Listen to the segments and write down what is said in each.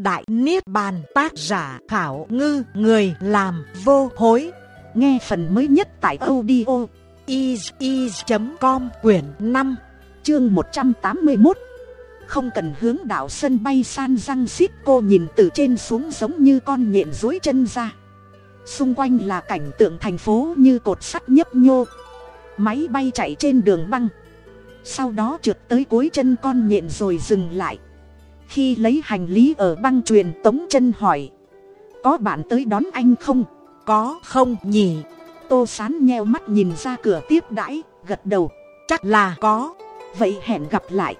Đại Niết Bàn, tác giả khảo ngư, người làm vô hối. Nghe phần mới nhất tại audio is.com quyển 5 chương 181. Không cần hướng đảo sân bay San răng xít cô nhìn từ trên xuống giống như con nhện dối chân ra. Xung quanh là cảnh tượng thành phố như cột sắt nhấp nhô. Máy bay chạy trên đường băng. Sau đó trượt tới cuối chân con nhện rồi dừng lại khi lấy hành lý ở băng truyền tống chân hỏi có bạn tới đón anh không? Có. Không nhỉ. Tô sán nheo mắt nhìn ra cửa tiếp đãi gật đầu chắc là có. Vậy hẹn gặp lại.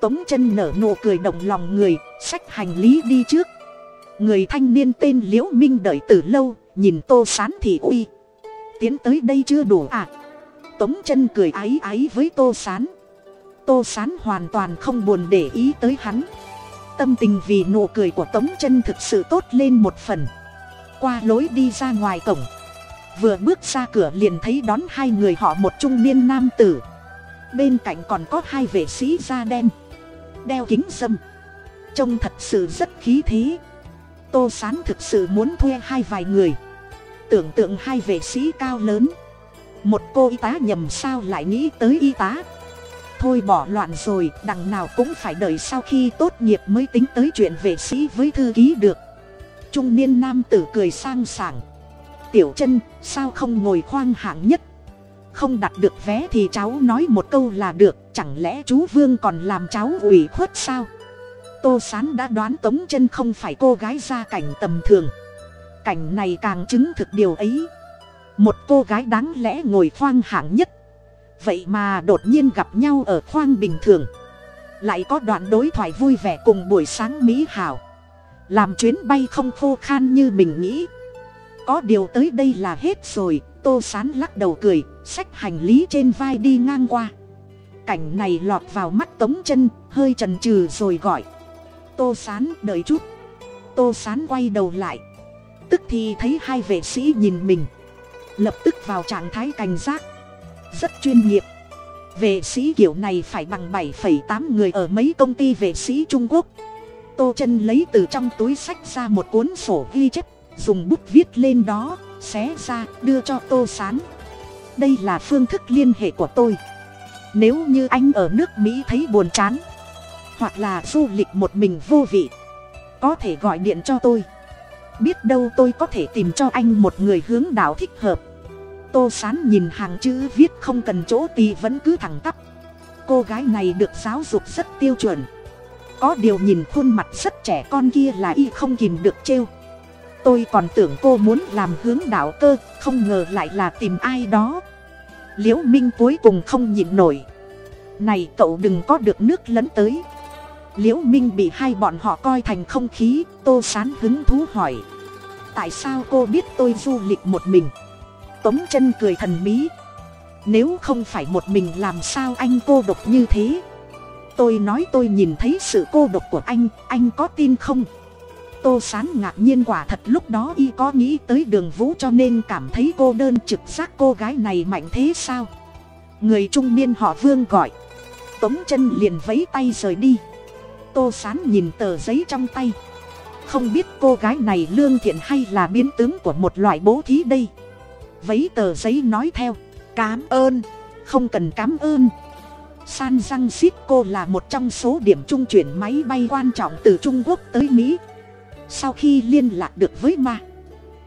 Tống chân nở nụ cười động lòng người xách hành lý đi trước. Người thanh niên tên liễu minh đợi từ lâu nhìn tô sán thì uy tiến tới đây chưa đủ à? Tống chân cười áy áy với tô sán. Tô sán hoàn toàn không buồn để ý tới hắn tâm tình vì nụ cười của tống chân thực sự tốt lên một phần. Qua lối đi ra ngoài cổng, vừa bước ra cửa liền thấy đón hai người họ một trung niên nam tử. Bên cạnh còn có hai vệ sĩ da đen, đeo kính dâm trông thật sự rất khí thế. Tô sán thực sự muốn thuê hai vài người. Tưởng tượng hai vệ sĩ cao lớn. Một cô y tá nhầm sao lại nghĩ tới y tá thôi bỏ loạn rồi, đằng nào cũng phải đợi sau khi tốt nghiệp mới tính tới chuyện vệ sĩ với thư ký được. Trung niên nam tử cười sang sảng. Tiểu chân, sao không ngồi khoang hạng nhất? Không đặt được vé thì cháu nói một câu là được, chẳng lẽ chú vương còn làm cháu ủy khuất sao? Tô sán đã đoán tống chân không phải cô gái gia cảnh tầm thường. Cảnh này càng chứng thực điều ấy. Một cô gái đáng lẽ ngồi khoang hạng nhất vậy mà đột nhiên gặp nhau ở khoang bình thường. Lại có đoạn đối thoại vui vẻ cùng buổi sáng mỹ hảo. Làm chuyến bay không khô khan như mình nghĩ. Có điều tới đây là hết rồi, tô sán lắc đầu cười, xách hành lý trên vai đi ngang qua. Cảnh này lọt vào mắt tống chân, hơi trần trừ rồi gọi. Tô sán, đợi chút. Tô sán quay đầu lại. Tức thì thấy hai vệ sĩ nhìn mình. Lập tức vào trạng thái cảnh giác rất chuyên nghiệp. Vệ sĩ kiểu này phải bằng bảy tám người ở mấy công ty vệ sĩ trung quốc. Tô chân lấy từ trong túi sách ra một cuốn sổ ghi chép, dùng bút viết lên đó, xé ra, đưa cho tô sán. Đây là phương thức liên hệ của tôi. Nếu như anh ở nước mỹ thấy buồn chán, hoặc là du lịch một mình vô vị, có thể gọi điện cho tôi. Biết đâu tôi có thể tìm cho anh một người hướng đạo thích hợp tô sán nhìn hàng chữ viết không cần chỗ tì vẫn cứ thẳng tắp. Cô gái này được giáo dục rất tiêu chuẩn. Có điều nhìn khuôn mặt rất trẻ con kia là y không kìm được trêu. Tôi còn tưởng cô muốn làm hướng đạo cơ, không ngờ lại là tìm ai đó. Liễu minh cuối cùng không nhịn nổi. Này, cậu đừng có được nước lấn tới. Liễu minh bị hai bọn họ coi thành không khí, tô sán hứng thú hỏi. Tại sao cô biết tôi du lịch một mình? Tống chân cười thần bí. Nếu không phải một mình làm sao anh cô độc như thế? Tôi nói tôi nhìn thấy sự cô độc của anh anh có tin không? Tô sán ngạc nhiên quả thật lúc đó y có nghĩ tới đường vũ cho nên cảm thấy cô đơn trực giác cô gái này mạnh thế sao? Người trung niên họ vương gọi. Tống chân liền vấy tay rời đi. Tô sán nhìn tờ giấy trong tay. Không biết cô gái này lương thiện hay là biến tướng của một loại bố thí đây? Vấy tờ giấy nói theo, cám ơn, không cần cám ơn. San răng xít cô là một trong số điểm trung chuyển máy bay quan trọng từ trung quốc tới mỹ. Sau khi liên lạc được với ma,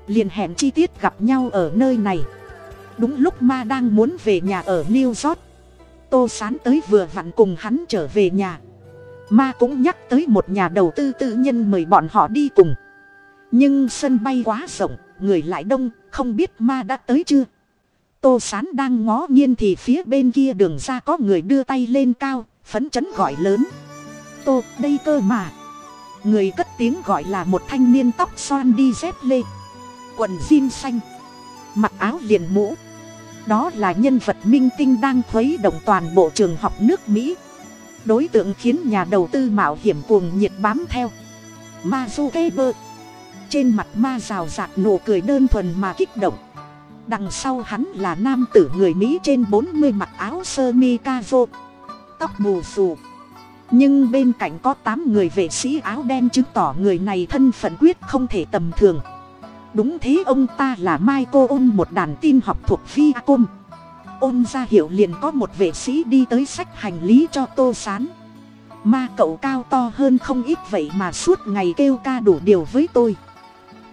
liền hẹn chi tiết gặp nhau ở nơi này. Đúng lúc ma đang muốn về nhà ở new york, tô sán tới vừa vặn cùng hắn trở về nhà. Ma cũng nhắc tới một nhà đầu tư tư nhân mời bọn họ đi cùng. Nhưng sân bay quá rộng, người lại đông không biết ma đã tới chưa? Tô sán đang ngó nghiêng thì phía bên kia đường ra có người đưa tay lên cao, phấn chấn gọi lớn. Tô, đây cơ mà. Người cất tiếng gọi là một thanh niên tóc xoan đi dép lê. Quần jean xanh. Mặc áo liền mũ. Đó là nhân vật minh tinh đang khuấy động toàn bộ trường học nước mỹ. Đối tượng khiến nhà đầu tư mạo hiểm cuồng nhiệt bám theo. Mazukeber trên mặt ma rào rạc nụ cười đơn thuần mà kích động. Đằng sau hắn là nam tử người mỹ trên bốn mươi mặc áo sơ mi ca vô tóc bù xù. Nhưng bên cạnh có tám người vệ sĩ áo đen chứng tỏ người này thân phận quyết không thể tầm thường. Đúng thế, ông ta là mai cô ôn một đàn tin học thuộc vi côn ôn ra hiệu liền có một vệ sĩ đi tới sách hành lý cho tô sán. Ma cậu cao to hơn không ít vậy mà suốt ngày kêu ca đủ điều với tôi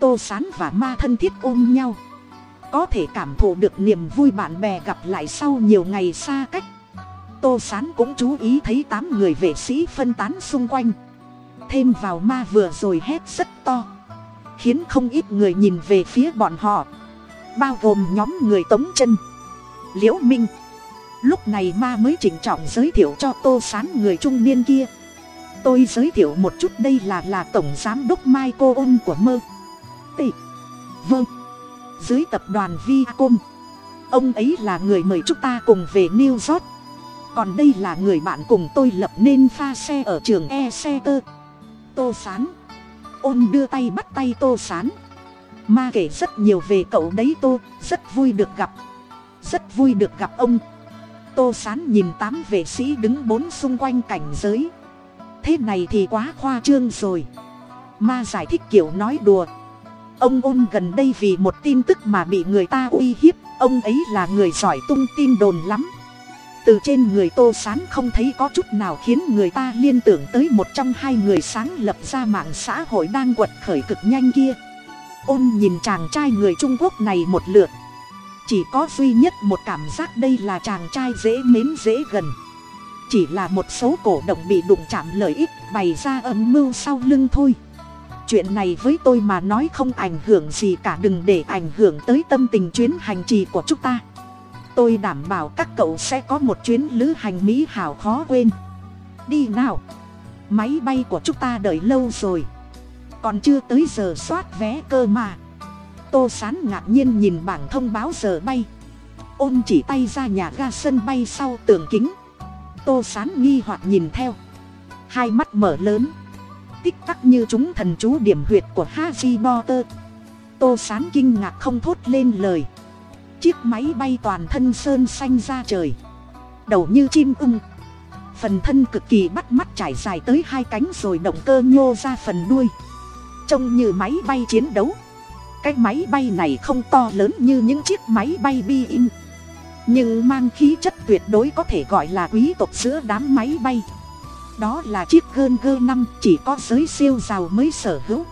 tô sán và ma thân thiết ôm nhau. Có thể cảm thụ được niềm vui bạn bè gặp lại sau nhiều ngày xa cách. Tô sán cũng chú ý thấy tám người vệ sĩ phân tán xung quanh. Thêm vào ma vừa rồi hét rất to. Khiến không ít người nhìn về phía bọn họ. Bao gồm nhóm người tống chân, liễu minh. Lúc này ma mới chỉnh trọng giới thiệu cho tô sán người trung niên kia. Tôi giới thiệu một chút đây là là tổng giám đốc mai cô ôn của mơ tị. Vâng. Dưới tập đoàn viacom, ông ấy là người mời chúng ta cùng về new york. Còn đây là người bạn cùng tôi lập nên pha xe ở trường e xe tơ tô sán. Ôn đưa tay bắt tay tô sán. Ma kể rất nhiều về cậu đấy tô, rất vui được gặp. Rất vui được gặp ông. Tô sán nhìn tám vệ sĩ đứng bốn xung quanh cảnh giới. Thế này thì quá khoa trương rồi. Ma giải thích kiểu nói đùa ông ôn gần đây vì một tin tức mà bị người ta uy hiếp. Ông ấy là người giỏi tung tin đồn lắm. Từ trên người tô sán không thấy có chút nào khiến người ta liên tưởng tới một trong hai người sáng lập ra mạng xã hội đang quật khởi cực nhanh kia. Ôn nhìn chàng trai người trung quốc này một lượt. Chỉ có duy nhất một cảm giác đây là chàng trai dễ mến dễ gần. Chỉ là một số cổ động bị đụng chạm lợi ích bày ra âm mưu sau lưng thôi chuyện này với tôi mà nói không ảnh hưởng gì cả, đừng để ảnh hưởng tới tâm tình chuyến hành trì của chúng ta. Tôi đảm bảo các cậu sẽ có một chuyến lữ hành mỹ hảo khó quên. Đi nào. Máy bay của chúng ta đợi lâu rồi. Còn chưa tới giờ soát vé cơ mà. Tô sán ngạc nhiên nhìn bảng thông báo giờ bay. Ôn chỉ tay ra nhà ga sân bay sau tường kính. Tô sán nghi hoặc nhìn theo. Hai mắt mở lớn tích tắc như chúng thần chú điểm huyệt của haji potter. Tô sán kinh ngạc không thốt lên lời. Chiếc máy bay toàn thân sơn xanh ra trời. Đầu như chim ưng. Phần thân cực kỳ bắt mắt trải dài tới hai cánh rồi động cơ nhô ra phần đuôi. Trông như máy bay chiến đấu. Cái máy bay này không to lớn như những chiếc máy bay bi in nhưng mang khí chất tuyệt đối có thể gọi là quý tộc giữa đám máy bay đó là chiếc gơn gơ năm, chỉ có giới siêu giàu mới sở hữu.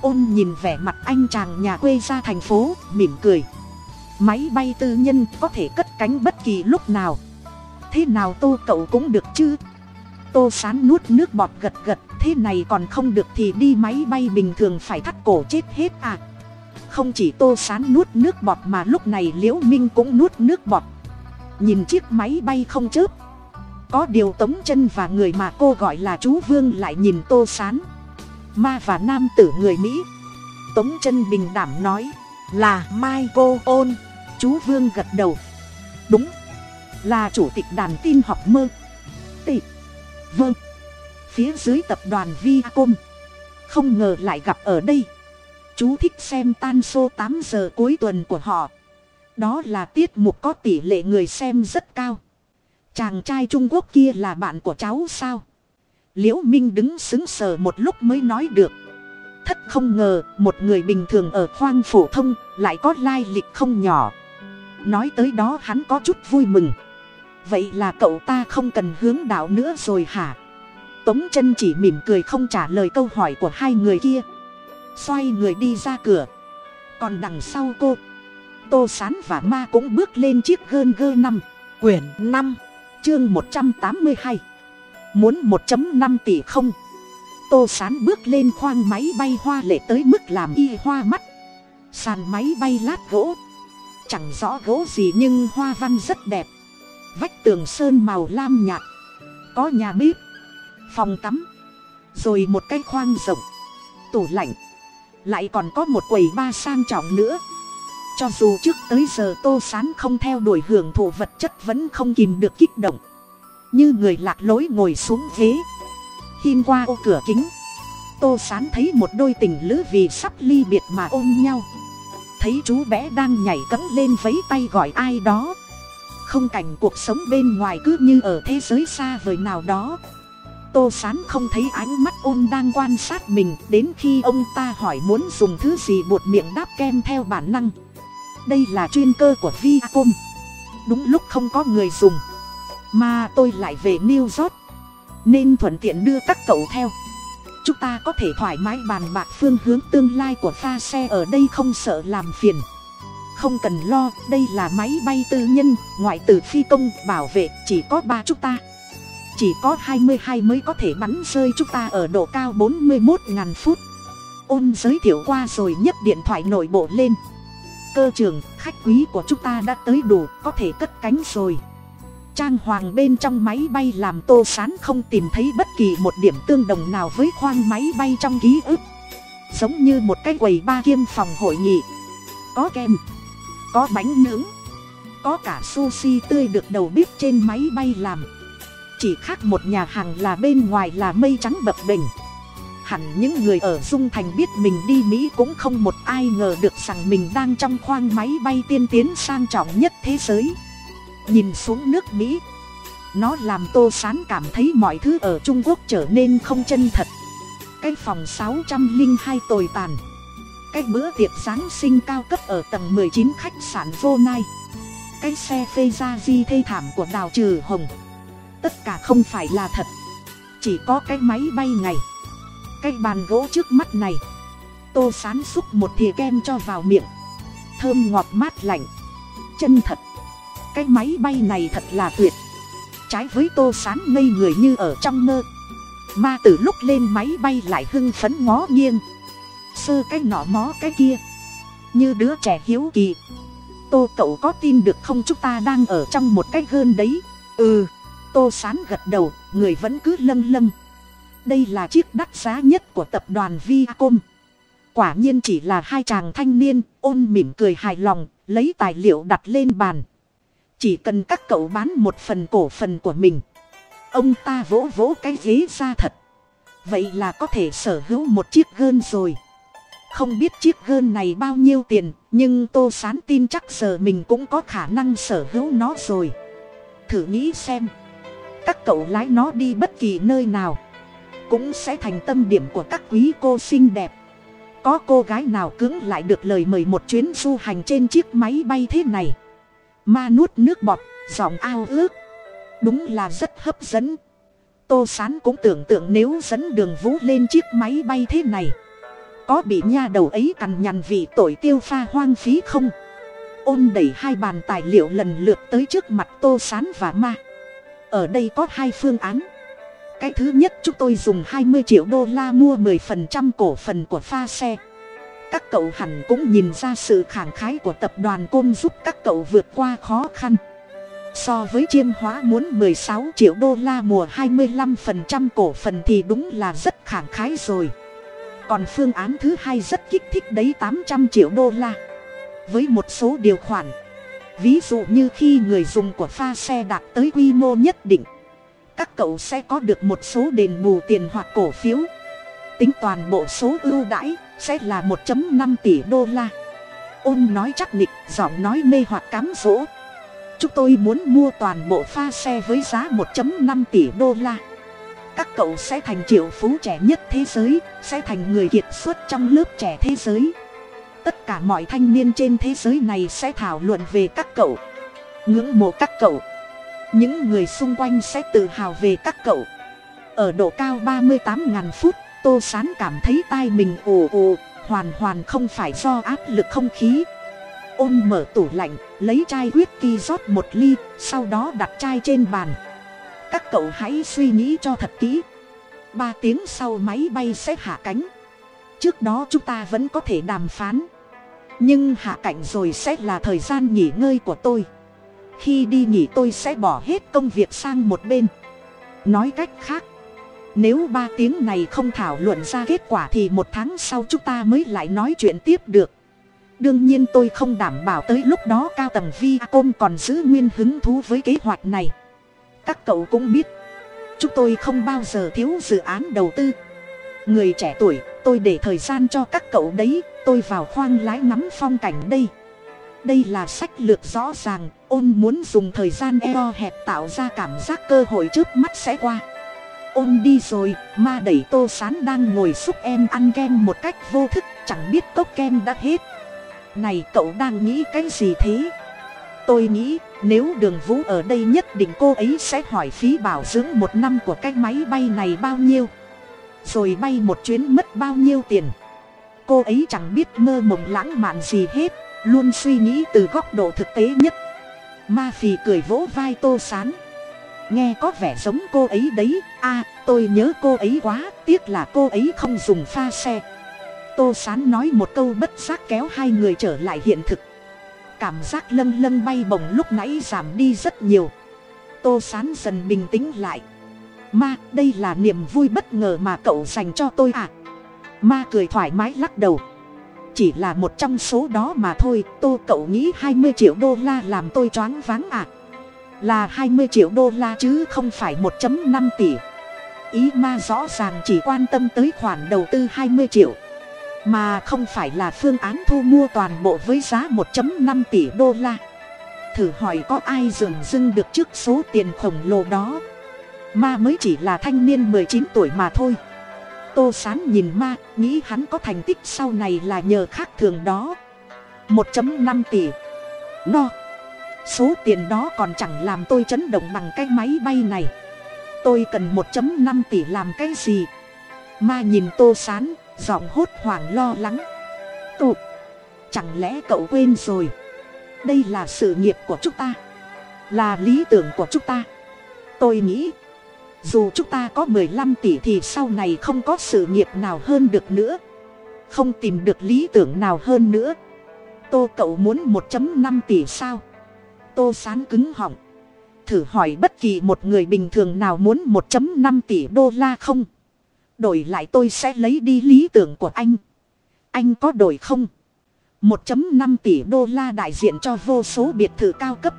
Ôn nhìn vẻ mặt anh chàng nhà quê ra thành phố, mỉm cười. Máy bay tư nhân có thể cất cánh bất kỳ lúc nào. Thế nào tô cậu cũng được chứ? Tô sán nuốt nước bọt gật gật, thế này còn không được thì đi máy bay bình thường phải thắt cổ chết hết à? Không chỉ tô sán nuốt nước bọt mà lúc này liễu minh cũng nuốt nước bọt. Nhìn chiếc máy bay không chớp có điều tống chân và người mà cô gọi là chú vương lại nhìn tô sán. Ma và nam tử người mỹ. Tống chân bình đảm nói, là mai cô ôn. Chú vương gật đầu. Đúng, là chủ tịch đàn tin học mơ. Tị. Vâng phía dưới tập đoàn viacom. Không ngờ lại gặp ở đây. Chú thích xem tan xô tám giờ cuối tuần của họ. Đó là tiết mục có tỷ lệ người xem rất cao chàng trai trung quốc kia là bạn của cháu sao? Liễu minh đứng xứng sờ một lúc mới nói được. Thất không ngờ, một người bình thường ở khoang phổ thông lại có lai lịch không nhỏ. Nói tới đó hắn có chút vui mừng. Vậy là cậu ta không cần hướng đạo nữa rồi hả? Tống chân chỉ mỉm cười không trả lời câu hỏi của hai người kia. Xoay người đi ra cửa. Còn đằng sau cô, tô sán và ma cũng bước lên chiếc gơn gơ năm. Quyển năm chương một trăm tám mươi hai. Muốn một năm tỷ không? Tô sán bước lên khoang máy bay hoa lệ tới mức làm y hoa mắt. Sàn máy bay lát gỗ. Chẳng rõ gỗ gì nhưng hoa văn rất đẹp. Vách tường sơn màu lam nhạt. Có nhà bếp, phòng tắm, rồi một cái khoang rộng. Tủ lạnh. Lại còn có một quầy ba sang trọng nữa cho dù trước tới giờ tô sán không theo đuổi hưởng thụ vật chất vẫn không kìm được kích động. Như người lạc lối ngồi xuống ghế. Hin qua ô cửa kính. Tô sán thấy một đôi tình lữ vì sắp ly biệt mà ôm nhau. Thấy chú bé đang nhảy cẫng lên vấy tay gọi ai đó. Không cảnh cuộc sống bên ngoài cứ như ở thế giới xa vời nào đó. Tô sán không thấy ánh mắt ôn đang quan sát mình, đến khi ông ta hỏi muốn dùng thứ gì buột miệng đáp kem theo bản năng đây là chuyên cơ của viacom. Đúng lúc không có người dùng, mà tôi lại về new york. Nên thuận tiện đưa các cậu theo. Chúng ta có thể thoải mái bàn bạc phương hướng tương lai của pha xe ở đây không sợ làm phiền. Không cần lo, đây là máy bay tư nhân, ngoại trừ phi công, bảo vệ, chỉ có ba chúng ta. Chỉ có hai mươi hai mới có thể bắn rơi chúng ta ở độ cao bốn mươi một ngàn phút. Ôn giới thiệu qua rồi nhấc điện thoại nội bộ lên cơ trường, khách quý của chúng ta đã tới đủ, có thể cất cánh rồi. Trang hoàng bên trong máy bay làm tô sán không tìm thấy bất kỳ một điểm tương đồng nào với khoang máy bay trong ký ức. Giống như một cái quầy ba kiêm phòng hội nghị. Có kem, có bánh nướng, có cả sushi tươi được đầu bếp trên máy bay làm. Chỉ khác một nhà hàng là bên ngoài là mây trắng bập bềnh hẳn những người ở dung thành biết mình đi mỹ cũng không một ai ngờ được rằng mình đang trong khoang máy bay tiên tiến sang trọng nhất thế giới. Nhìn xuống nước mỹ, nó làm tô sán cảm thấy mọi thứ ở trung quốc trở nên không chân thật. Cái phòng sáu trăm linh hai tồi tàn, cái bữa tiệc giáng sinh cao cấp ở tầng mười chín khách sạn vô nai, cái xe phê ra di thê thảm của đào trừ hồng. Tất cả không phải là thật. Chỉ có cái máy bay này cái bàn gỗ trước mắt này. Tô sán xúc một thìa kem cho vào miệng. Thơm ngọt mát lạnh. Chân thật. Cái máy bay này thật là tuyệt. Trái với tô sán ngây người như ở trong mơ ma từ lúc lên máy bay lại hưng phấn ngó nghiêng. Sơ cái nọ mó cái kia. Như đứa trẻ hiếu kỳ. Tô cậu có tin được không? Chúng ta đang ở trong một cái gơn đấy. Ừ. Tô sán gật đầu. Người vẫn cứ lâng lâng đây là chiếc đắt giá nhất của tập đoàn viacom. Quả nhiên chỉ là hai chàng thanh niên ôn mỉm cười hài lòng, lấy tài liệu đặt lên bàn. Chỉ cần các cậu bán một phần cổ phần của mình, ông ta vỗ vỗ cái ghế ra thật. Vậy là có thể sở hữu một chiếc gơn rồi. Không biết chiếc gơn này bao nhiêu tiền, nhưng tô sán tin chắc giờ mình cũng có khả năng sở hữu nó rồi. Thử nghĩ xem, các cậu lái nó đi bất kỳ nơi nào cũng sẽ thành tâm điểm của các quý cô xinh đẹp. Có cô gái nào cưỡng lại được lời mời một chuyến du hành trên chiếc máy bay thế này? Ma nuốt nước bọt, giọng ao ước. Đúng là rất hấp dẫn. Tô sán cũng tưởng tượng nếu dẫn đường vũ lên chiếc máy bay thế này, có bị nha đầu ấy cằn nhằn vì tội tiêu pha hoang phí không? Ôn đẩy hai bàn tài liệu lần lượt tới trước mặt tô sán và ma. Ở đây có hai phương án cái thứ nhất, chúng tôi dùng hai mươi triệu đô la mua mười phần trăm cổ phần của pha xe. Các cậu hẳn cũng nhìn ra sự khẳng khái của tập đoàn côn giúp các cậu vượt qua khó khăn. So với chiêm hóa muốn mười sáu triệu đô la mùa hai mươi lăm phần trăm cổ phần thì đúng là rất khẳng khái rồi. Còn phương án thứ hai rất kích thích đấy, tám trăm triệu đô la. Với một số điều khoản, ví dụ như khi người dùng của pha xe đạt tới quy mô nhất định các cậu sẽ có được một số đền bù tiền hoặc cổ phiếu. Tính toàn bộ số ưu đãi sẽ là một năm tỷ đô la. Ôn nói chắc nịch, giọng nói mê hoặc cám dỗ. Chúng tôi muốn mua toàn bộ pha xe với giá một năm tỷ đô la. Các cậu sẽ thành triệu phú trẻ nhất thế giới, sẽ thành người kiệt xuất trong lớp trẻ thế giới. Tất cả mọi thanh niên trên thế giới này sẽ thảo luận về các cậu. Ngưỡng mộ các cậu những người xung quanh sẽ tự hào về các cậu. Ở độ cao ba mươi tám ngàn phút, tô sán cảm thấy tai mình ồ ồ hoàn hoàn không phải do áp lực không khí. Ôn mở tủ lạnh, lấy chai huyết ki rót một ly, sau đó đặt chai trên bàn. Các cậu hãy suy nghĩ cho thật kỹ. Ba tiếng sau máy bay sẽ hạ cánh. Trước đó chúng ta vẫn có thể đàm phán. Nhưng hạ cảnh rồi sẽ là thời gian nghỉ ngơi của tôi khi đi nghỉ tôi sẽ bỏ hết công việc sang một bên. Nói cách khác, nếu ba tiếng này không thảo luận ra kết quả thì một tháng sau chúng ta mới lại nói chuyện tiếp được. Đương nhiên tôi không đảm bảo tới lúc đó cao tầng vi còn giữ nguyên hứng thú với kế hoạch này. Các cậu cũng biết, chúng tôi không bao giờ thiếu dự án đầu tư. Người trẻ tuổi, tôi để thời gian cho các cậu đấy, tôi vào khoang lái ngắm phong cảnh đây đây là sách lược rõ ràng, ôn muốn dùng thời gian eo hẹp tạo ra cảm giác cơ hội trước mắt sẽ qua. Ôn đi rồi, ma đẩy tô sán đang ngồi xúc em ăn kem một cách vô thức, chẳng biết cốc kem đã hết. Này, cậu đang nghĩ cái gì thế? Tôi nghĩ, nếu đường vũ ở đây nhất định cô ấy sẽ hỏi phí bảo dưỡng một năm của cái máy bay này bao nhiêu. Rồi bay một chuyến mất bao nhiêu tiền. Cô ấy chẳng biết mơ mộng lãng mạn gì hết luôn suy nghĩ từ góc độ thực tế nhất. Ma phì cười vỗ vai tô sán. Nghe có vẻ giống cô ấy đấy. A, tôi nhớ cô ấy quá, tiếc là cô ấy không dùng pha xe. Tô sán nói một câu bất giác kéo hai người trở lại hiện thực. Cảm giác lâng lâng bay bổng lúc nãy giảm đi rất nhiều. Tô sán dần bình tĩnh lại. Ma, đây là niềm vui bất ngờ mà cậu dành cho tôi à? Ma cười thoải mái lắc đầu chỉ là một trong số đó mà thôi. Tô cậu nghĩ hai mươi triệu đô la làm tôi choáng váng à? Là hai mươi triệu đô la chứ không phải một năm tỷ. Ý ma rõ ràng chỉ quan tâm tới khoản đầu tư hai mươi triệu. Mà không phải là phương án thu mua toàn bộ với giá một năm tỷ đô la. Thử hỏi có ai dường dưng được trước số tiền khổng lồ đó? Ma mới chỉ là thanh niên mười chín tuổi mà thôi tô sán nhìn ma, nghĩ hắn có thành tích sau này là nhờ khác thường đó. Một năm tỷ. No. Số tiền đó còn chẳng làm tôi chấn động bằng cái máy bay này. Tôi cần một năm tỷ làm cái gì? Ma nhìn tô sán, giọng hốt hoảng lo lắng. Tụt chẳng lẽ cậu quên rồi? Đây là sự nghiệp của chúng ta. Là lý tưởng của chúng ta. Tôi nghĩ dù chúng ta có mười lăm tỷ thì sau này không có sự nghiệp nào hơn được nữa. Không tìm được lý tưởng nào hơn nữa. Tô cậu muốn một năm tỷ sao? Tô sán cứng họng. Thử hỏi bất kỳ một người bình thường nào muốn một năm tỷ đô la không? Đổi lại tôi sẽ lấy đi lý tưởng của anh. Anh có đổi không? một năm tỷ đô la đại diện cho vô số biệt thự cao cấp.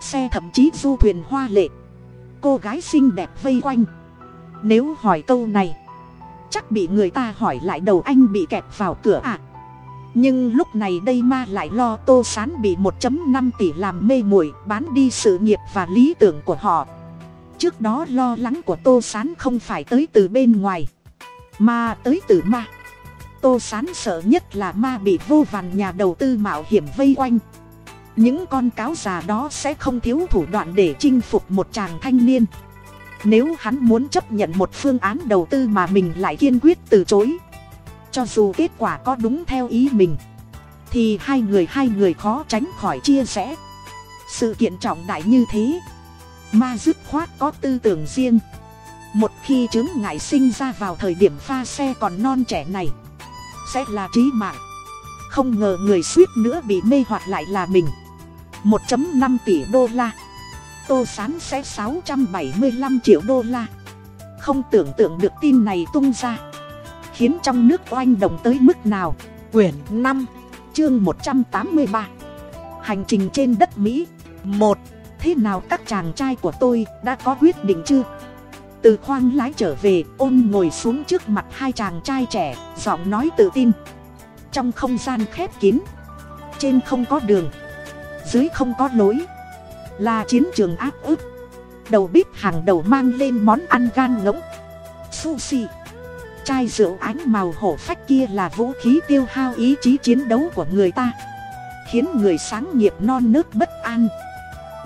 Xe thậm chí du thuyền hoa lệ cô gái xinh đẹp vây quanh. Nếu hỏi câu này, chắc bị người ta hỏi lại đầu anh bị kẹp vào cửa ạ. À. nhưng lúc này đây ma lại lo tô sán bị một năm tỷ làm mê muội bán đi sự nghiệp và lý tưởng của họ. Trước đó lo lắng của tô sán không phải tới từ bên ngoài, mà tới từ ma. Tô sán sợ nhất là ma bị vô vàn nhà đầu tư mạo hiểm vây quanh những con cáo già đó sẽ không thiếu thủ đoạn để chinh phục một chàng thanh niên. Nếu hắn muốn chấp nhận một phương án đầu tư mà mình lại kiên quyết từ chối, cho dù kết quả có đúng theo ý mình, thì hai người hai người khó tránh khỏi chia sẻ sự kiện trọng đại như thế, ma dứt khoát có tư tưởng riêng. Một khi chứng ngại sinh ra vào thời điểm pha xe còn non trẻ này, sẽ là trí mạng. Không ngờ người suýt nữa bị mê hoặc lại là mình một năm tỷ đô la. Tô sán sẽ sáu trăm bảy mươi lăm triệu đô la. Không tưởng tượng được tin này tung ra khiến trong nước oanh động tới mức nào. Quyển năm chương một trăm tám mươi ba. Hành trình trên đất mỹ. một. Thế nào các chàng trai của tôi đã có quyết định chưa? Từ khoang lái trở về ôn ngồi xuống trước mặt hai chàng trai trẻ giọng nói tự tin. Trong không gian khép kín trên không có đường dưới không có lối. Là chiến trường áp ức. Đầu bếp hàng đầu mang lên món ăn gan ngỗng. Sushi chai rượu ánh màu hổ phách kia là vũ khí tiêu hao ý chí chiến đấu của người ta. Khiến người sáng nghiệp non nớt bất an.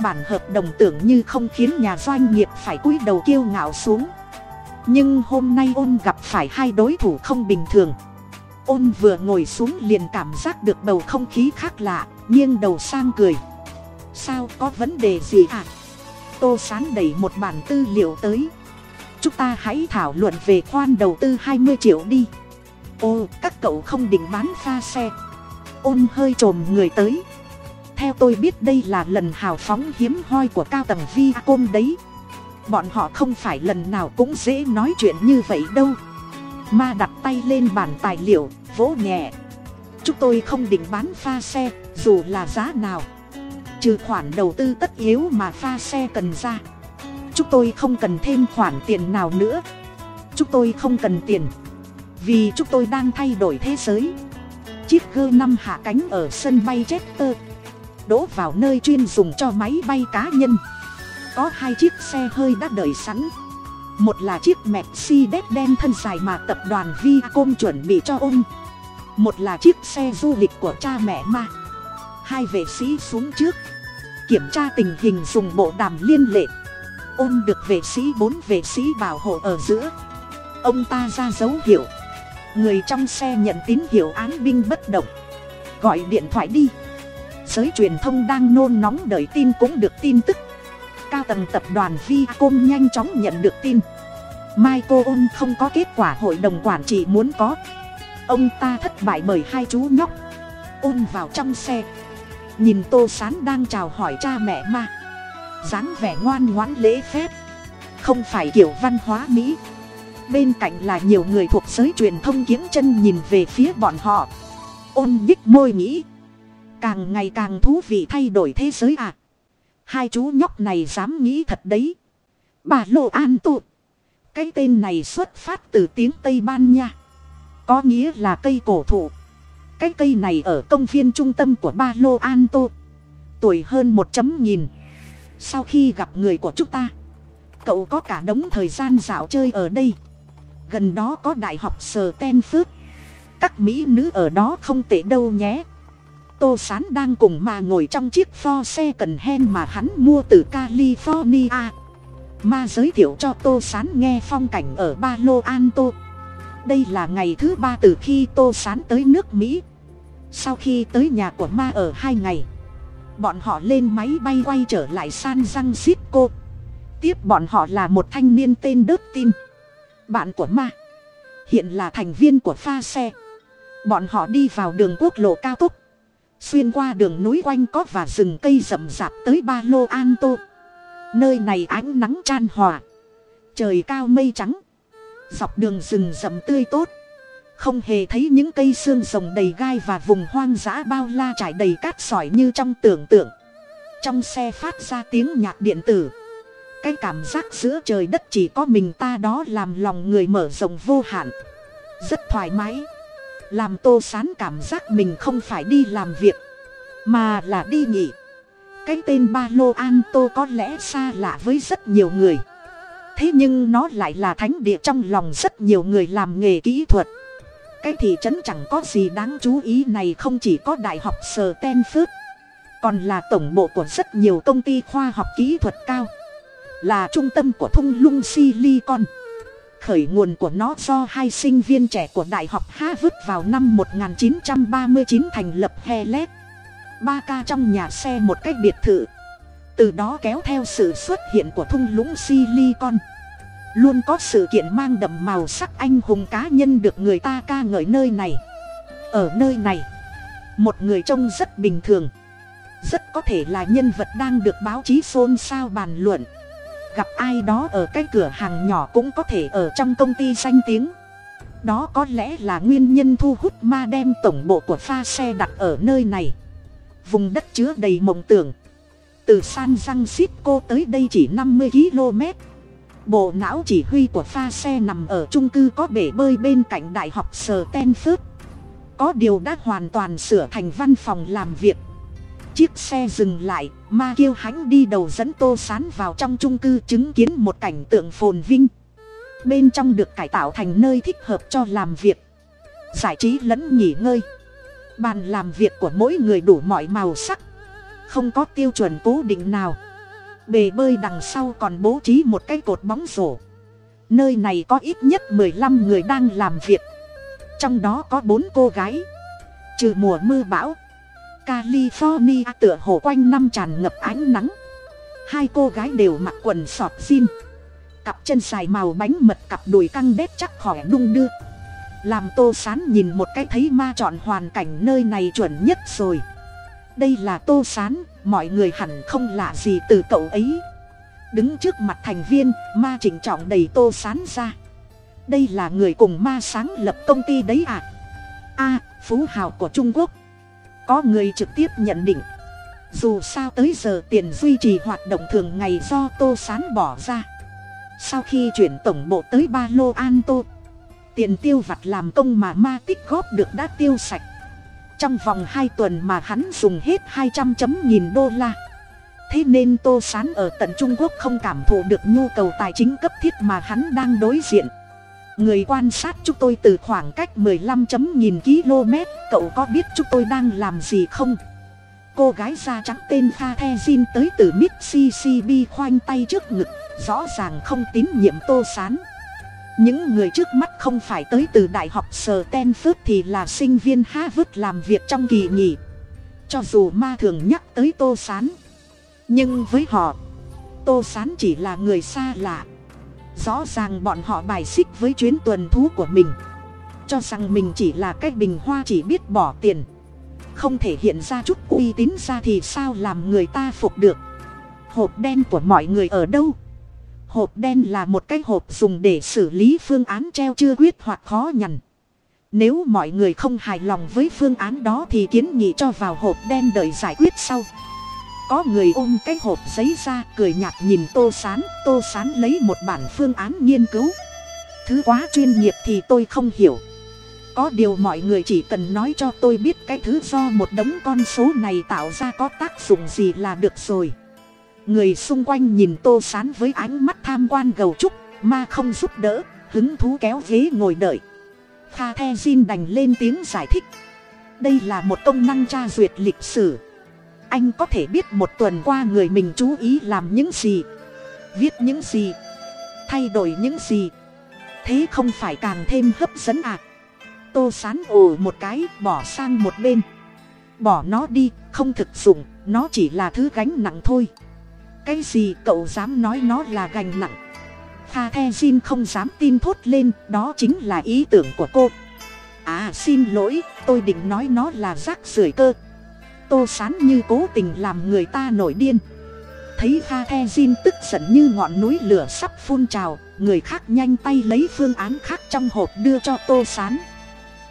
Bản hợp đồng tưởng như không khiến nhà doanh nghiệp phải cúi đầu kiêu ngạo xuống. Nhưng hôm nay ôn gặp phải hai đối thủ không bình thường. Ôn vừa ngồi xuống liền cảm giác được bầu không khí khác lạ nghiêng đầu sang cười. Sao có vấn đề gì à? Tô sán đẩy một bản tư liệu tới. Chúng ta hãy thảo luận về khoan đầu tư hai mươi triệu đi. Ô, các cậu không định bán pha xe. Ôm hơi t người tới. Theo tôi biết đây là lần hào phóng hiếm hoi của cao tầng vi côn đấy. Bọn họ không phải lần nào cũng dễ nói chuyện như vậy đâu. Ma đặt tay lên bàn tài liệu, vỗ nhẹ chúng tôi không định bán pha xe, dù là giá nào. Trừ khoản đầu tư tất yếu mà pha xe cần ra. Chúng tôi không cần thêm khoản tiền nào nữa. Chúng tôi không cần tiền. Vì chúng tôi đang thay đổi thế giới. Chiếc g năm hạ cánh ở sân bay chester. Đỗ vào nơi chuyên dùng cho máy bay cá nhân. Có hai chiếc xe hơi đã đợi sẵn. Một là chiếc mercedes đen thân dài mà tập đoàn viacom chuẩn bị cho ông một là chiếc xe du lịch của cha mẹ ma. Hai vệ sĩ xuống trước. Kiểm tra tình hình dùng bộ đàm liên lệ. Ôn được vệ sĩ bốn vệ sĩ bảo hộ ở giữa. Ông ta ra dấu hiệu. Người trong xe nhận tín hiệu án binh bất động. Gọi điện thoại đi. Giới truyền thông đang nôn nóng đợi tin cũng được tin tức. Cao tầng tập đoàn viacom nhanh chóng nhận được tin. Michael ôn không có kết quả hội đồng quản trị muốn có ông ta thất bại bởi hai chú nhóc. Ôn vào trong xe. Nhìn tô sán đang chào hỏi cha mẹ ma. dáng vẻ ngoan ngoãn lễ phép. Không phải kiểu văn hóa mỹ. Bên cạnh là nhiều người thuộc giới truyền thông kiếng chân nhìn về phía bọn họ. Ôn bích môi nghĩ. Càng ngày càng thú vị thay đổi thế giới à. Hai chú nhóc này dám nghĩ thật đấy. Bà lô an tụ cái tên này xuất phát từ tiếng tây ban nha có nghĩa là cây cổ thụ. Cái cây này ở công viên trung tâm của ba lô an tô. Tuổi hơn một chấm nghìn. Sau khi gặp người của chúng ta, cậu có cả đống thời gian dạo chơi ở đây. Gần đó có đại học sờ ten phước các mỹ nữ ở đó không tệ đâu nhé. Tô sán đang cùng mà ngồi trong chiếc pho xe cần hen mà hắn mua từ california. Ma giới thiệu cho tô sán nghe phong cảnh ở ba lô an tô đây là ngày thứ ba từ khi tô sán tới nước mỹ. Sau khi tới nhà của ma ở hai ngày, bọn họ lên máy bay quay trở lại san răng xít cô tiếp bọn họ là một thanh niên tên đớt tin bạn của ma. Hiện là thành viên của pha xe. Bọn họ đi vào đường quốc lộ cao tốc, xuyên qua đường núi quanh có và rừng cây rậm rạp tới ba lô an tô. Nơi này ánh nắng chan hòa, trời cao mây trắng dọc đường rừng rậm tươi tốt. Không hề thấy những cây xương rồng đầy gai và vùng hoang dã bao la trải đầy cát sỏi như trong tưởng tượng. Trong xe phát ra tiếng nhạc điện tử. Cái cảm giác giữa trời đất chỉ có mình ta đó làm lòng người mở rộng vô hạn. Rất thoải mái. Làm tô sán cảm giác mình không phải đi làm việc, mà là đi nghỉ. Cái tên ba lô an tô có lẽ xa lạ với rất nhiều người thế nhưng nó lại là thánh địa trong lòng rất nhiều người làm nghề kỹ thuật. Cái thị trấn chẳng có gì đáng chú ý này không chỉ có đại học sờ ten phước còn là tổng bộ của rất nhiều công ty khoa học kỹ thuật cao. Là trung tâm của thung lũng silicon. Khởi nguồn của nó do hai sinh viên trẻ của đại học harvard vào năm 1939 thành lập helet ba ca trong nhà xe một cách biệt thự từ đó kéo theo sự xuất hiện của thung lũng silicon. Luôn có sự kiện mang đậm màu sắc anh hùng cá nhân được người ta ca ngợi nơi này. Ở nơi này, một người trông rất bình thường. Rất có thể là nhân vật đang được báo chí xôn xao bàn luận. Gặp ai đó ở cái cửa hàng nhỏ cũng có thể ở trong công ty danh tiếng. Đó có lẽ là nguyên nhân thu hút ma đem tổng bộ của pha xe đặt ở nơi này. Vùng đất chứa đầy mộng tưởng từ san răng xít cô tới đây chỉ năm mươi km. Bộ não chỉ huy của pha xe nằm ở trung cư có bể bơi bên cạnh đại học sờ ten phước có điều đã hoàn toàn sửa thành văn phòng làm việc. Chiếc xe dừng lại, ma kiêu hãnh đi đầu dẫn tô sán vào trong trung cư chứng kiến một cảnh tượng phồn vinh. Bên trong được cải tạo thành nơi thích hợp cho làm việc. Giải trí lẫn nghỉ ngơi. Bàn làm việc của mỗi người đủ mọi màu sắc không có tiêu chuẩn cố định nào. Bề bơi đằng sau còn bố trí một cái cột bóng rổ. Nơi này có ít nhất mười lăm người đang làm việc. Trong đó có bốn cô gái. Trừ mùa mưa bão, california tựa hồ quanh năm tràn ngập ánh nắng. Hai cô gái đều mặc quần sọt jean, cặp chân dài màu bánh mật cặp đùi căng đét chắc khỏe đung đưa. Làm tô sán nhìn một cái thấy ma chọn hoàn cảnh nơi này chuẩn nhất rồi đây là tô sán, mọi người hẳn không lạ gì từ cậu ấy. Đứng trước mặt thành viên, ma chỉnh trọng đầy tô sán ra. Đây là người cùng ma sáng lập công ty đấy à a, phú hào của trung quốc. Có người trực tiếp nhận định. Dù sao tới giờ tiền duy trì hoạt động thường ngày do tô sán bỏ ra. Sau khi chuyển tổng bộ tới ba lô an tô, tiền tiêu vặt làm công mà ma tích góp được đã tiêu sạch trong vòng hai tuần mà hắn dùng hết hai trăm chấm nghìn đô la. Thế nên tô sán ở tận trung quốc không cảm thụ được nhu cầu tài chính cấp thiết mà hắn đang đối diện. Người quan sát chúng tôi từ khoảng cách 15 chấm nghìn km cậu có biết chúng tôi đang làm gì không? Cô gái da trắng tên pha the jin tới từ mississippi khoanh tay trước ngực, rõ ràng không tín nhiệm tô sán những người trước mắt không phải tới từ đại học sờ ten phước thì là sinh viên Harvard làm việc trong kỳ nghỉ. Cho dù ma thường nhắc tới tô sán, nhưng với họ, tô sán chỉ là người xa lạ. Rõ ràng bọn họ bài xích với chuyến tuần thú của mình. Cho rằng mình chỉ là cái bình hoa chỉ biết bỏ tiền. Không thể hiện ra chút uy tín ra thì sao làm người ta phục được. Hộp đen của mọi người ở đâu? Hộp đen là một cái hộp dùng để xử lý phương án treo chưa quyết hoặc khó nhằn. Nếu mọi người không hài lòng với phương án đó thì kiến nghị cho vào hộp đen đợi giải quyết sau. Có người ôm cái hộp giấy ra cười nhạt nhìn tô sán. Tô sán lấy một bản phương án nghiên cứu. Thứ quá chuyên nghiệp thì tôi không hiểu. Có điều mọi người chỉ cần nói cho tôi biết cái thứ do một đống con số này tạo ra có tác dụng gì là được rồi người xung quanh nhìn tô sán với ánh mắt tham quan gầu trúc mà không giúp đỡ, hứng thú kéo ghế ngồi đợi. Kha the jin đành lên tiếng giải thích. Đây là một công năng tra duyệt lịch sử. Anh có thể biết một tuần qua người mình chú ý làm những gì, viết những gì, thay đổi những gì. Thế không phải càng thêm hấp dẫn à? Tô sán ồ một cái, bỏ sang một bên. Bỏ nó đi, không thực dụng, nó chỉ là thứ gánh nặng thôi cái gì cậu dám nói nó là gánh nặng? Pha the xin không dám tin thốt lên, đó chính là ý tưởng của cô. À xin lỗi, tôi định nói nó là rác rưởi cơ. Tô sán như cố tình làm người ta nổi điên. Thấy pha the xin tức giận như ngọn núi lửa sắp phun trào, người khác nhanh tay lấy phương án khác trong hộp đưa cho tô sán.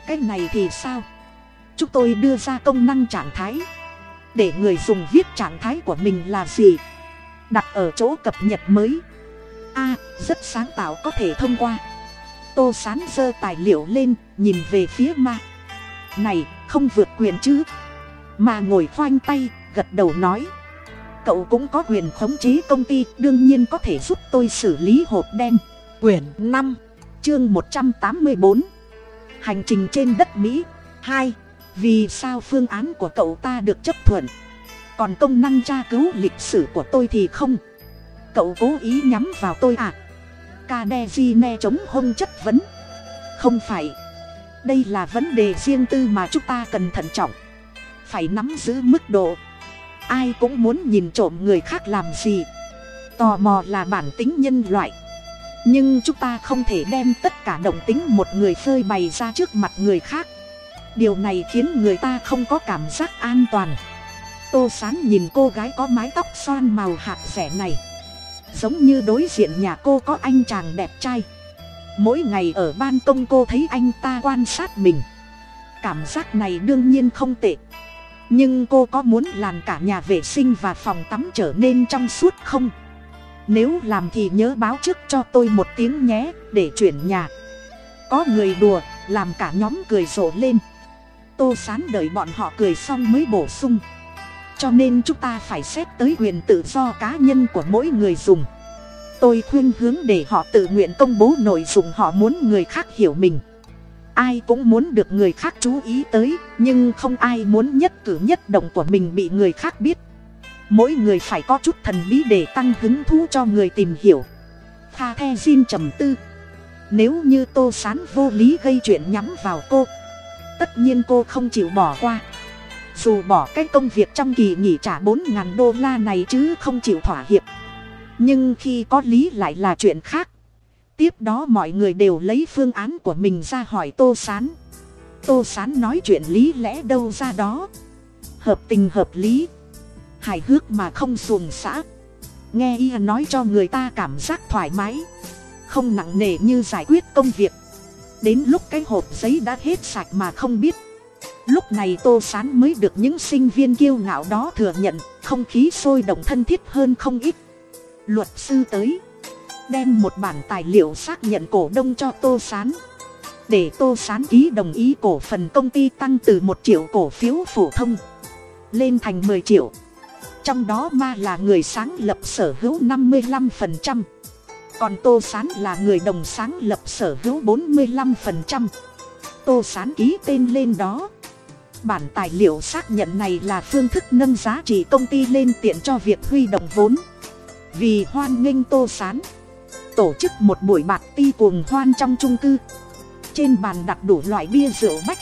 Cái này thì sao? Chúng tôi đưa ra công năng trạng thái. Để người dùng viết trạng thái của mình là gì? Đặt ở chỗ cập nhật mới. A rất sáng tạo có thể thông qua. Tô sán giơ tài liệu lên nhìn về phía ma. Này không vượt quyền chứ? Mà ngồi khoanh tay gật đầu nói. Cậu cũng có quyền khống chế công ty đương nhiên có thể giúp tôi xử lý hộp đen. Quyển năm chương một trăm tám mươi bốn. Hành trình trên đất mỹ. Hai vì sao phương án của cậu ta được chấp thuận còn công năng tra cứu lịch sử của tôi thì không. Cậu cố ý nhắm vào tôi à? Ca đe di ne chống hông chất vấn. Không phải. Đây là vấn đề riêng tư mà chúng ta cần thận trọng. Phải nắm giữ mức độ. Ai cũng muốn nhìn trộm người khác làm gì. Tò mò là bản tính nhân loại. Nhưng chúng ta không thể đem tất cả động tính một người phơi bày ra trước mặt người khác. Điều này khiến người ta không có cảm giác an toàn tô sán nhìn cô gái có mái tóc xoan màu hạt rẻ này. Giống như đối diện nhà cô có anh chàng đẹp trai. Mỗi ngày ở ban công cô thấy anh ta quan sát mình. Cảm giác này đương nhiên không tệ. Nhưng cô có muốn làm cả nhà vệ sinh và phòng tắm trở nên trong suốt không? Nếu làm thì nhớ báo trước cho tôi một tiếng nhé, để chuyển nhà. Có người đùa, làm cả nhóm cười rộ lên. Tô sán đợi bọn họ cười xong mới bổ sung cho nên chúng ta phải xét tới quyền tự do cá nhân của mỗi người dùng. Tôi khuyên hướng để họ tự nguyện công bố nội dung họ muốn người khác hiểu mình. Ai cũng muốn được người khác chú ý tới, nhưng không ai muốn nhất cử nhất động của mình bị người khác biết. Mỗi người phải có chút thần bí để tăng hứng thú cho người tìm hiểu. Tha the xin trầm tư. Nếu như tô sán vô lý gây chuyện nhắm vào cô, tất nhiên cô không chịu bỏ qua dù bỏ cái công việc trong kỳ nghỉ trả bốn ngàn đô la này chứ không chịu thỏa hiệp. Nhưng khi có lý lại là chuyện khác. Tiếp đó mọi người đều lấy phương án của mình ra hỏi tô s á n tô s á n nói chuyện lý lẽ đâu ra đó? Hợp tình hợp lý. Hài hước mà không xuồng xã. Nghe y nói cho người ta cảm giác thoải mái. Không nặng nề như giải quyết công việc. Đến lúc cái hộp giấy đã hết sạch mà không biết lúc này tô sán mới được những sinh viên kiêu ngạo đó thừa nhận không khí sôi động thân thiết hơn không ít. Luật sư tới đem một bản tài liệu xác nhận cổ đông cho tô s á n để tô s á n ký đồng ý cổ phần công ty tăng từ một triệu cổ phiếu phổ thông lên thành mười triệu. Trong đó ma là người sáng lập sở hữu năm mươi 55%, còn tô sán là người đồng sáng lập sở hữu bốn mươi 45%. tô sán ký tên lên đó bản tài liệu xác nhận này là phương thức nâng giá trị công ty lên tiện cho việc huy động vốn. Vì hoan nghênh tô sán, tổ chức một buổi bạc ti cuồng hoan trong trung cư. Trên bàn đặt đủ loại bia rượu bách,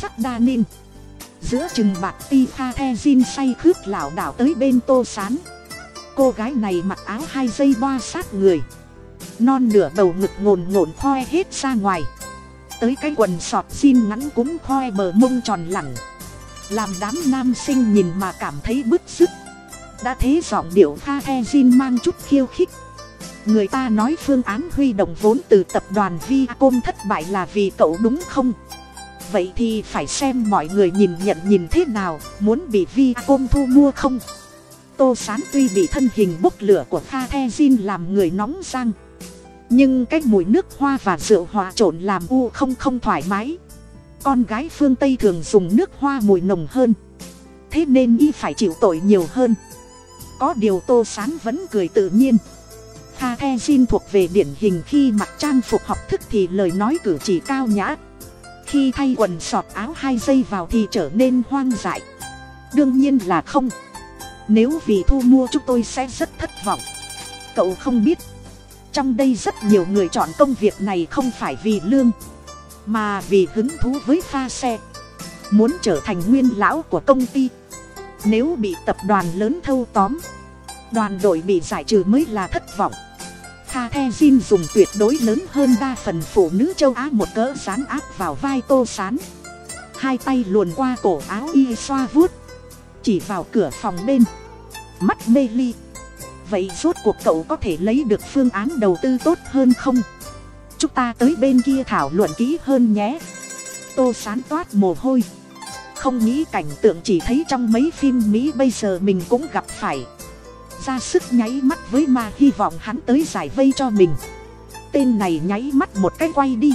sắc đa ninh. Giữa chừng bạc ti pha the zin say khước lảo đảo tới bên tô sán. Cô gái này mặc áo hai dây boa sát người. Non nửa đầu ngực ngồn ngộn khoe hết ra ngoài tới cái quần sọt xin ngắn cũng khoe bờ mông tròn lẳng. Làm đám nam sinh nhìn mà cảm thấy bứt rứt. Đã thế giọng điệu pha he xin mang chút khiêu khích. Người ta nói phương án huy động vốn từ tập đoàn viacom thất bại là vì cậu đúng không? Vậy thì phải xem mọi người nhìn nhận nhìn thế nào, muốn bị viacom thu mua không? Tô sán tuy bị thân hình bốc lửa của pha the zin làm người nóng răng nhưng cái mùi nước hoa và rượu hòa trộn làm u không không thoải mái. Con gái phương tây thường dùng nước hoa mùi nồng hơn. Thế nên y phải chịu tội nhiều hơn. Có điều tô sán vẫn cười tự nhiên. Kha the xin thuộc về điển hình khi mặc trang phục học thức thì lời nói cử chỉ cao nhã. Khi thay quần sọt áo hai dây vào thì trở nên hoang dại. Đương nhiên là không. Nếu vì thu mua chúng tôi sẽ rất thất vọng. Cậu không biết trong đây rất nhiều người chọn công việc này không phải vì lương, mà vì hứng thú với pha xe. Muốn trở thành nguyên lão của công ty. Nếu bị tập đoàn lớn thâu tóm, đoàn đội bị giải trừ mới là thất vọng. Tha The Jin dùng tuyệt đối lớn hơn đa phần phụ nữ châu Á một cỡ sán áp vào vai tô sán. Hai tay luồn qua cổ áo y xoa vuốt, chỉ vào cửa phòng bên. Mắt mê ly vậy rốt cuộc cậu có thể lấy được phương án đầu tư tốt hơn không? Chúng ta tới bên kia thảo luận kỹ hơn nhé. Tô sán toát mồ hôi. Không nghĩ cảnh tượng chỉ thấy trong mấy phim mỹ bây giờ mình cũng gặp phải. Ra sức nháy mắt với ma, hy vọng hắn tới giải vây cho mình. Tên này nháy mắt một cái quay đi.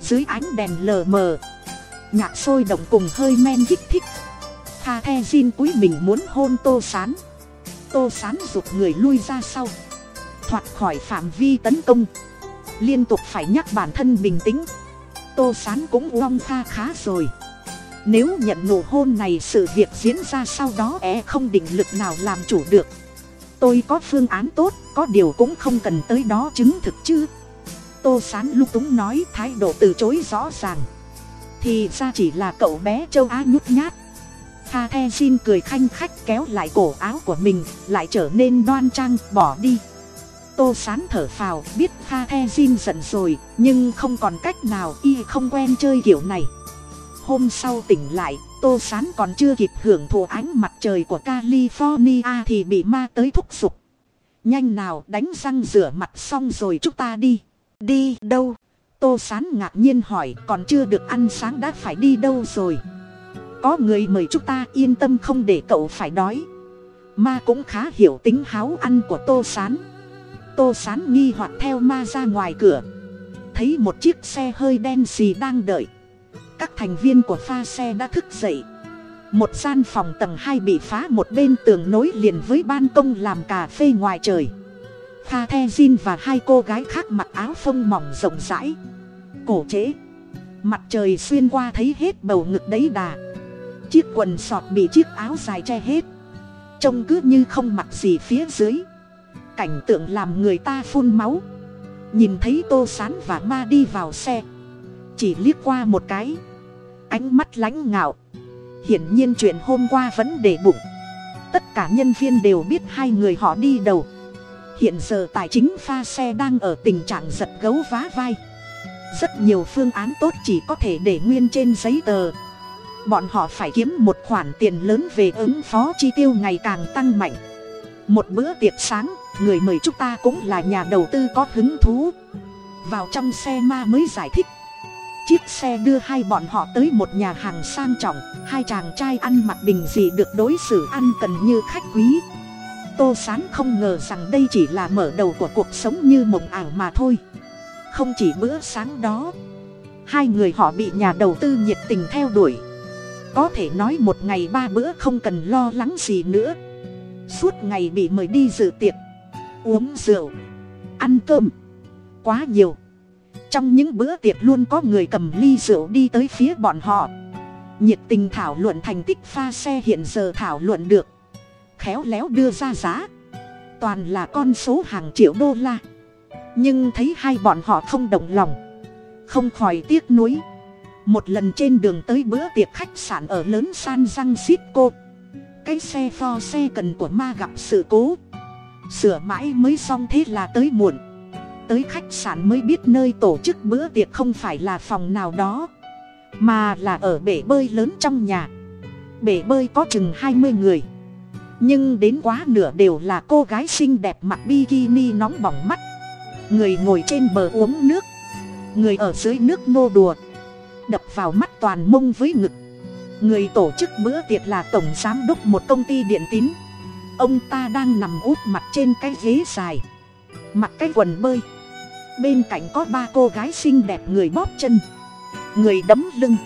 Dưới ánh đèn lờ mờ, nhạc sôi động cùng hơi men kích thích. Tha the xin cúi mình muốn hôn tô sán tô sán rụt người lui ra sau. Thoát khỏi phạm vi tấn công. Liên tục phải nhắc bản thân bình tĩnh. Tô sán cũng uong kha khá rồi. Nếu nhận nụ hôn này sự việc diễn ra sau đó é không định lực nào làm chủ được. Tôi có phương án tốt, có điều cũng không cần tới đó chứng thực chứ. Tô sán lung túng nói thái độ từ chối rõ ràng. Thì ra chỉ là cậu bé châu á nhút nhát tha the xin cười khanh khách kéo lại cổ áo của mình, lại trở nên đoan trang, bỏ đi. Tô sán thở phào, biết tha the xin giận rồi, nhưng không còn cách nào, y không quen chơi kiểu này. Hôm sau tỉnh lại, tô sán còn chưa kịp hưởng thụ ánh mặt trời của california thì bị ma tới thúc giục. Nhanh nào, đánh răng rửa mặt xong rồi chúng ta đi. Đi đâu? Tô sán ngạc nhiên hỏi, còn chưa được ăn sáng đã phải đi đâu rồi? Có người mời chúng ta yên tâm không để cậu phải đói. Ma cũng khá hiểu tính háo ăn của tô sán. Tô sán nghi hoặc theo ma ra ngoài cửa. Thấy một chiếc xe hơi đen xì đang đợi. Các thành viên của pha xe đã thức dậy. Một gian phòng tầng hai bị phá một bên tường nối liền với ban công làm cà phê ngoài trời. Pha the jin và hai cô gái khác mặc áo phông mỏng rộng rãi, cổ trễ. Mặt trời xuyên qua thấy hết bầu ngực đấy đà chiếc quần sọt bị chiếc áo dài che hết. Trông cứ như không mặc gì phía dưới. Cảnh tượng làm người ta phun máu. Nhìn thấy tô sán và ma đi vào xe. Chỉ liếc qua một cái. Ánh mắt lãnh ngạo. Hiển nhiên chuyện hôm qua vẫn để bụng. Tất cả nhân viên đều biết hai người họ đi đầu hiện giờ tài chính pha xe đang ở tình trạng giật gấu vá vai. Rất nhiều phương án tốt chỉ có thể để nguyên trên giấy tờ bọn họ phải kiếm một khoản tiền lớn về ứng phó chi tiêu ngày càng tăng mạnh. Một bữa tiệc sáng, người mời chúng ta cũng là nhà đầu tư có hứng thú. Vào trong xe ma mới giải thích. Chiếc xe đưa hai bọn họ tới một nhà hàng sang trọng, hai chàng trai ăn mặc bình dị được đối xử ăn cần như khách quý. Tô sán không ngờ rằng đây chỉ là mở đầu của cuộc sống như mộng ảo mà thôi. Không chỉ bữa sáng đó, hai người họ bị nhà đầu tư nhiệt tình theo đuổi có thể nói một ngày ba bữa không cần lo lắng gì nữa. Suốt ngày bị mời đi dự tiệc, uống rượu, ăn cơm. Quá nhiều. Trong những bữa tiệc luôn có người cầm ly rượu đi tới phía bọn họ. Nhiệt tình thảo luận thành tích pha xe hiện giờ thảo luận được. Khéo léo đưa ra giá. Toàn là con số hàng triệu đô la. Nhưng thấy hai bọn họ không động lòng, không khỏi tiếc nuối một lần trên đường tới bữa tiệc khách sạn ở lớn san răng xít cô cái xe pho xe cần của ma gặp sự cố. Sửa mãi mới xong thế là tới muộn. Tới khách sạn mới biết nơi tổ chức bữa tiệc không phải là phòng nào đó, mà là ở bể bơi lớn trong nhà. Bể bơi có chừng hai mươi người. Nhưng đến quá nửa đều là cô gái xinh đẹp mặc bikini nóng bỏng mắt. Người ngồi trên bờ uống nước. Người ở dưới nước nô đùa đập vào mắt toàn mông với ngực. Người tổ chức bữa tiệc là tổng giám đốc một công ty điện tín. Ông ta đang nằm úp mặt trên cái ghế dài. Mặc cái quần bơi. Bên cạnh có ba cô gái xinh đẹp người bóp chân. Người đấm lưng.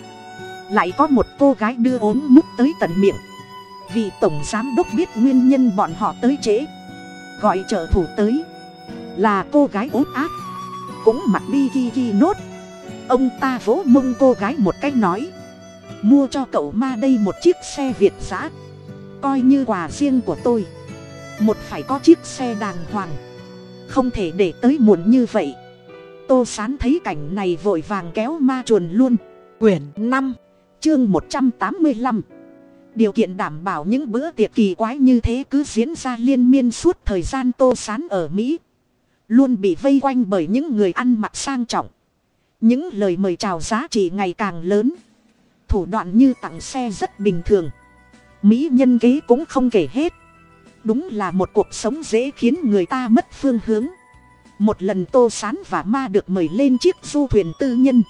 Lại có một cô gái đưa ốm múc tới tận miệng. Vì tổng giám đốc biết nguyên nhân bọn họ tới trễ. Gọi trợ thủ tới. Là cô gái ốm áp cũng mặc bikini nốt ông ta vỗ mông cô gái một cách nói. Mua cho cậu ma đây một chiếc xe việt giã coi như quà riêng của tôi. Một phải có chiếc xe đàng hoàng. Không thể để tới muộn như vậy. Tô sán thấy cảnh này vội vàng kéo ma chuồn luôn. Quyển năm, chương một trăm tám mươi lăm. Điều kiện đảm bảo những bữa tiệc kỳ quái như thế cứ diễn ra liên miên suốt thời gian tô sán ở mỹ. Luôn bị vây quanh bởi những người ăn mặc sang trọng những lời mời chào giá trị ngày càng lớn. Thủ đoạn như tặng xe rất bình thường. Mỹ nhân kế cũng không kể hết. Đúng là một cuộc sống dễ khiến người ta mất phương hướng. Một lần tô sán và ma được mời lên chiếc du thuyền tư nhân.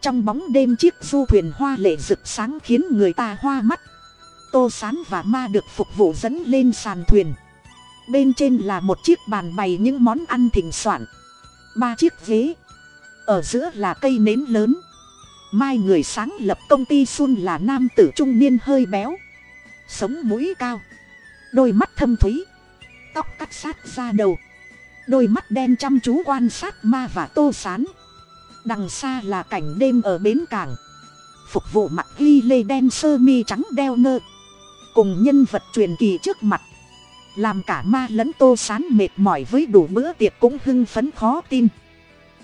Trong bóng đêm chiếc du thuyền hoa lệ rực sáng khiến người ta hoa mắt. Tô sán và ma được phục vụ dẫn lên sàn thuyền. Bên trên là một chiếc bàn bày những món ăn thỉnh soạn. Ba chiếc ghế ở giữa là cây nến lớn. Mai người sáng lập công ty xuân là nam tử trung niên hơi béo. Sống mũi cao. Đôi mắt thâm thúy. Tóc cắt sát ra đầu. Đôi mắt đen chăm chú quan sát ma và tô sán. Đằng xa là cảnh đêm ở bến cảng. Phục vụ mặt ghi lê đen sơ mi trắng đeo ngơ, cùng nhân vật truyền kỳ trước mặt. Làm cả ma lẫn tô sán mệt mỏi với đủ bữa tiệc cũng hưng phấn khó tin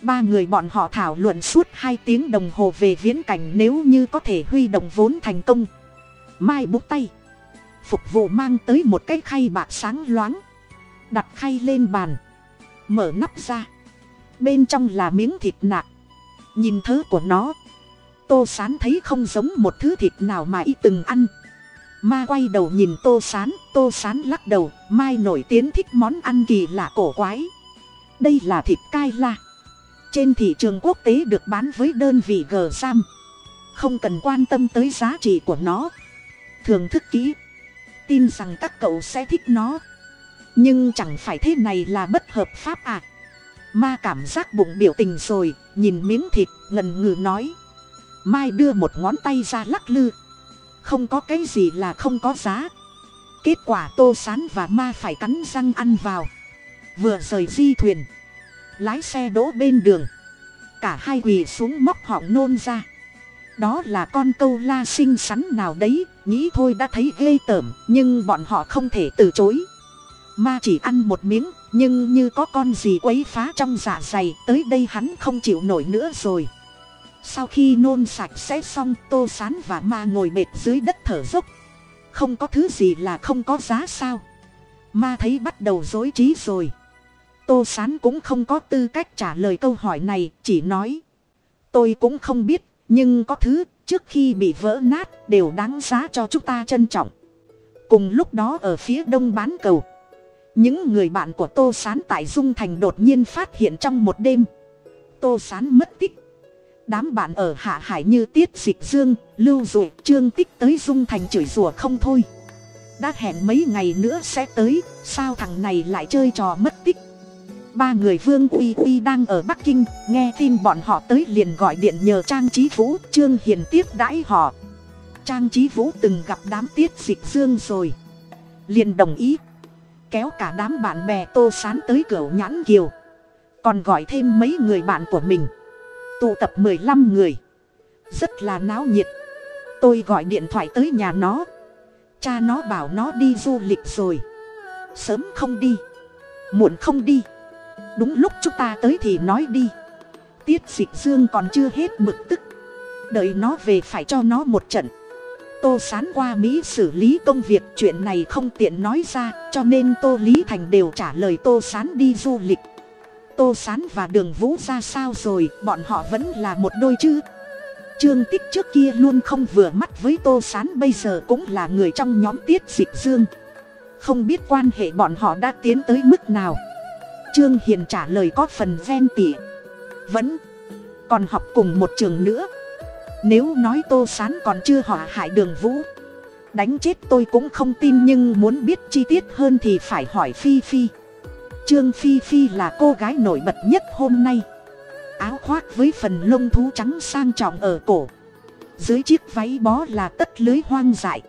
ba người bọn họ thảo luận suốt hai tiếng đồng hồ về viễn cảnh nếu như có thể huy động vốn thành công. Mai bút tay. Phục vụ mang tới một cái khay bạc sáng loáng. Đặt khay lên bàn. Mở nắp ra. Bên trong là miếng thịt nạc. Nhìn thớ của nó. Tô sán thấy không giống một thứ thịt nào mà y từng ăn. Ma quay đầu nhìn tô sán. Tô sán lắc đầu. Mai nổi tiếng thích món ăn kỳ lạ cổ quái. Đây là thịt cai la trên thị trường quốc tế được bán với đơn vị g sam. Không cần quan tâm tới giá trị của nó. Thường thức kỹ. Tin rằng các cậu sẽ thích nó. Nhưng chẳng phải thế này là bất hợp pháp à? Ma cảm giác bụng biểu tình rồi, nhìn miếng thịt, ngần ngừ nói. Mai đưa một ngón tay ra lắc lư. Không có cái gì là không có giá. Kết quả tô sán và ma phải cắn răng ăn vào. Vừa rời di thuyền lái xe đỗ bên đường. Cả hai quỳ xuống móc họng nôn ra. Đó là con câu la xinh xắn nào đấy, nghĩ thôi đã thấy ghê tởm, nhưng bọn họ không thể từ chối. Ma chỉ ăn một miếng, nhưng như có con gì quấy phá trong dạ dày, tới đây hắn không chịu nổi nữa rồi. Sau khi nôn sạch sẽ xong, tô sán và ma ngồi mệt dưới đất thở dốc. Không có thứ gì là không có giá sao? Ma thấy bắt đầu dối trí rồi tô sán cũng không có tư cách trả lời câu hỏi này, chỉ nói, tôi cũng không biết, nhưng có thứ trước khi bị vỡ nát đều đáng giá cho chúng ta trân trọng. Cùng lúc đó ở phía đông bán cầu, những người bạn của tô sán tại dung thành đột nhiên phát hiện trong một đêm, tô sán mất tích. Đám bạn ở hạ hải như tiết dịch dương, lưu dụ, trương tích tới dung thành chửi rủa không thôi. Đã hẹn mấy ngày nữa sẽ tới, sao thằng này lại chơi trò mất tích? Ba người vương uy uy đang ở bắc kinh, nghe tin bọn họ tới liền gọi điện nhờ trang trí vũ, trương hiền tiếp đãi họ. Trang trí vũ từng gặp đám tiết dịch dương rồi. Liền đồng ý, kéo cả đám bạn bè tô sán tới cửa nhãn kiều. Còn gọi thêm mấy người bạn của mình. Tụ tập mười lăm người. Rất là náo nhiệt. Tôi gọi điện thoại tới nhà nó. Cha nó bảo nó đi du lịch rồi. Sớm không đi. Muộn không đi đúng lúc chúng ta tới thì nói đi. Tiết dịch dương còn chưa hết bực tức. Đợi nó về phải cho nó một trận. Tô sán qua mỹ xử lý công việc chuyện này không tiện nói ra, cho nên tô lý thành đều trả lời tô sán đi du lịch. Tô sán và đường vũ ra sao rồi, bọn họ vẫn là một đôi chứ? Trương tích trước kia luôn không vừa mắt với tô sán, bây giờ cũng là người trong nhóm tiết dịch dương. Không biết quan hệ bọn họ đã tiến tới mức nào trương hiền trả lời có phần ven tỉa vẫn còn học cùng một trường nữa. Nếu nói tô sán còn chưa họa hại đường vũ, đánh chết tôi cũng không tin nhưng muốn biết chi tiết hơn thì phải hỏi phi phi. Trương phi phi là cô gái nổi bật nhất hôm nay. Áo khoác với phần lông thú trắng sang trọng ở cổ. Dưới chiếc váy bó là tất lưới hoang dại.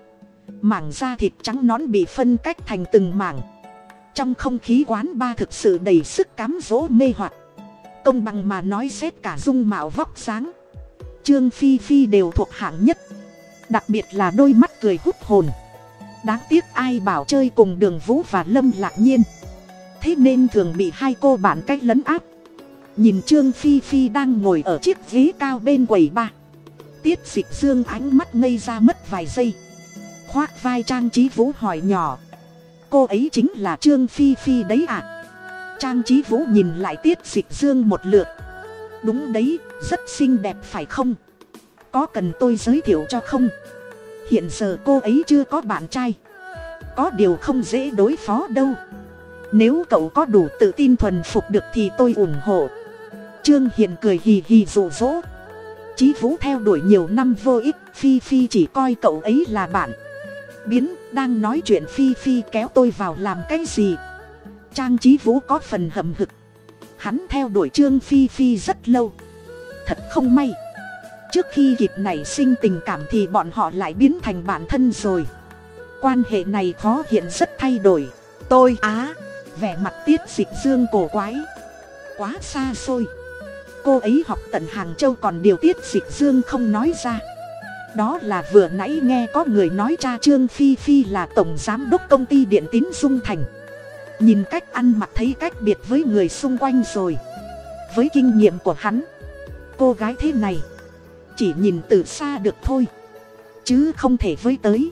Mảng da thịt trắng nón bị phân cách thành từng mảng trong không khí quán ba thực sự đầy sức cám dỗ mê hoặc. Công bằng mà nói xét cả dung mạo vóc dáng, trương phi phi đều thuộc hạng nhất. Đặc biệt là đôi mắt cười hút hồn. Đáng tiếc ai bảo chơi cùng đường vũ và lâm lạc nhiên. Thế nên thường bị hai cô bạn cách lấn áp. Nhìn trương phi phi đang ngồi ở chiếc ghế cao bên quầy ba. Tiết dịch dương ánh mắt ngây ra mất vài giây. Khoác vai trang trí vũ hỏi nhỏ cô ấy chính là trương phi phi đấy ạ. À? trang trí vũ nhìn lại tiết dịch dương một lượt. Đúng đấy, rất xinh đẹp phải không? Có cần tôi giới thiệu cho không? Hiện giờ cô ấy chưa có bạn trai. Có điều không dễ đối phó đâu. Nếu cậu có đủ tự tin thuần phục được thì tôi ủng hộ. Trương hiền cười hì hì rụ rỗ. Chí vũ theo đuổi nhiều năm vô ích, phi phi chỉ coi cậu ấy là bạn biến, đang nói chuyện phi phi kéo tôi vào làm cái gì? Trang trí vũ có phần hầm hực. Hắn theo đuổi trương phi phi rất lâu. Thật không may. Trước khi kịp nảy sinh tình cảm thì bọn họ lại biến thành bạn thân rồi. Quan hệ này khó hiện rất thay đổi. Tôi á, vẻ mặt tiết dịch dương cổ quái. Quá xa xôi. Cô ấy học tận hàng châu còn điều tiết dịch dương không nói ra đó là vừa nãy nghe có người nói cha trương phi phi là tổng giám đốc công ty điện tín dung thành. Nhìn cách ăn mặc thấy cách biệt với người xung quanh rồi. Với kinh nghiệm của hắn, cô gái thế này, chỉ nhìn từ xa được thôi. Chứ không thể với tới.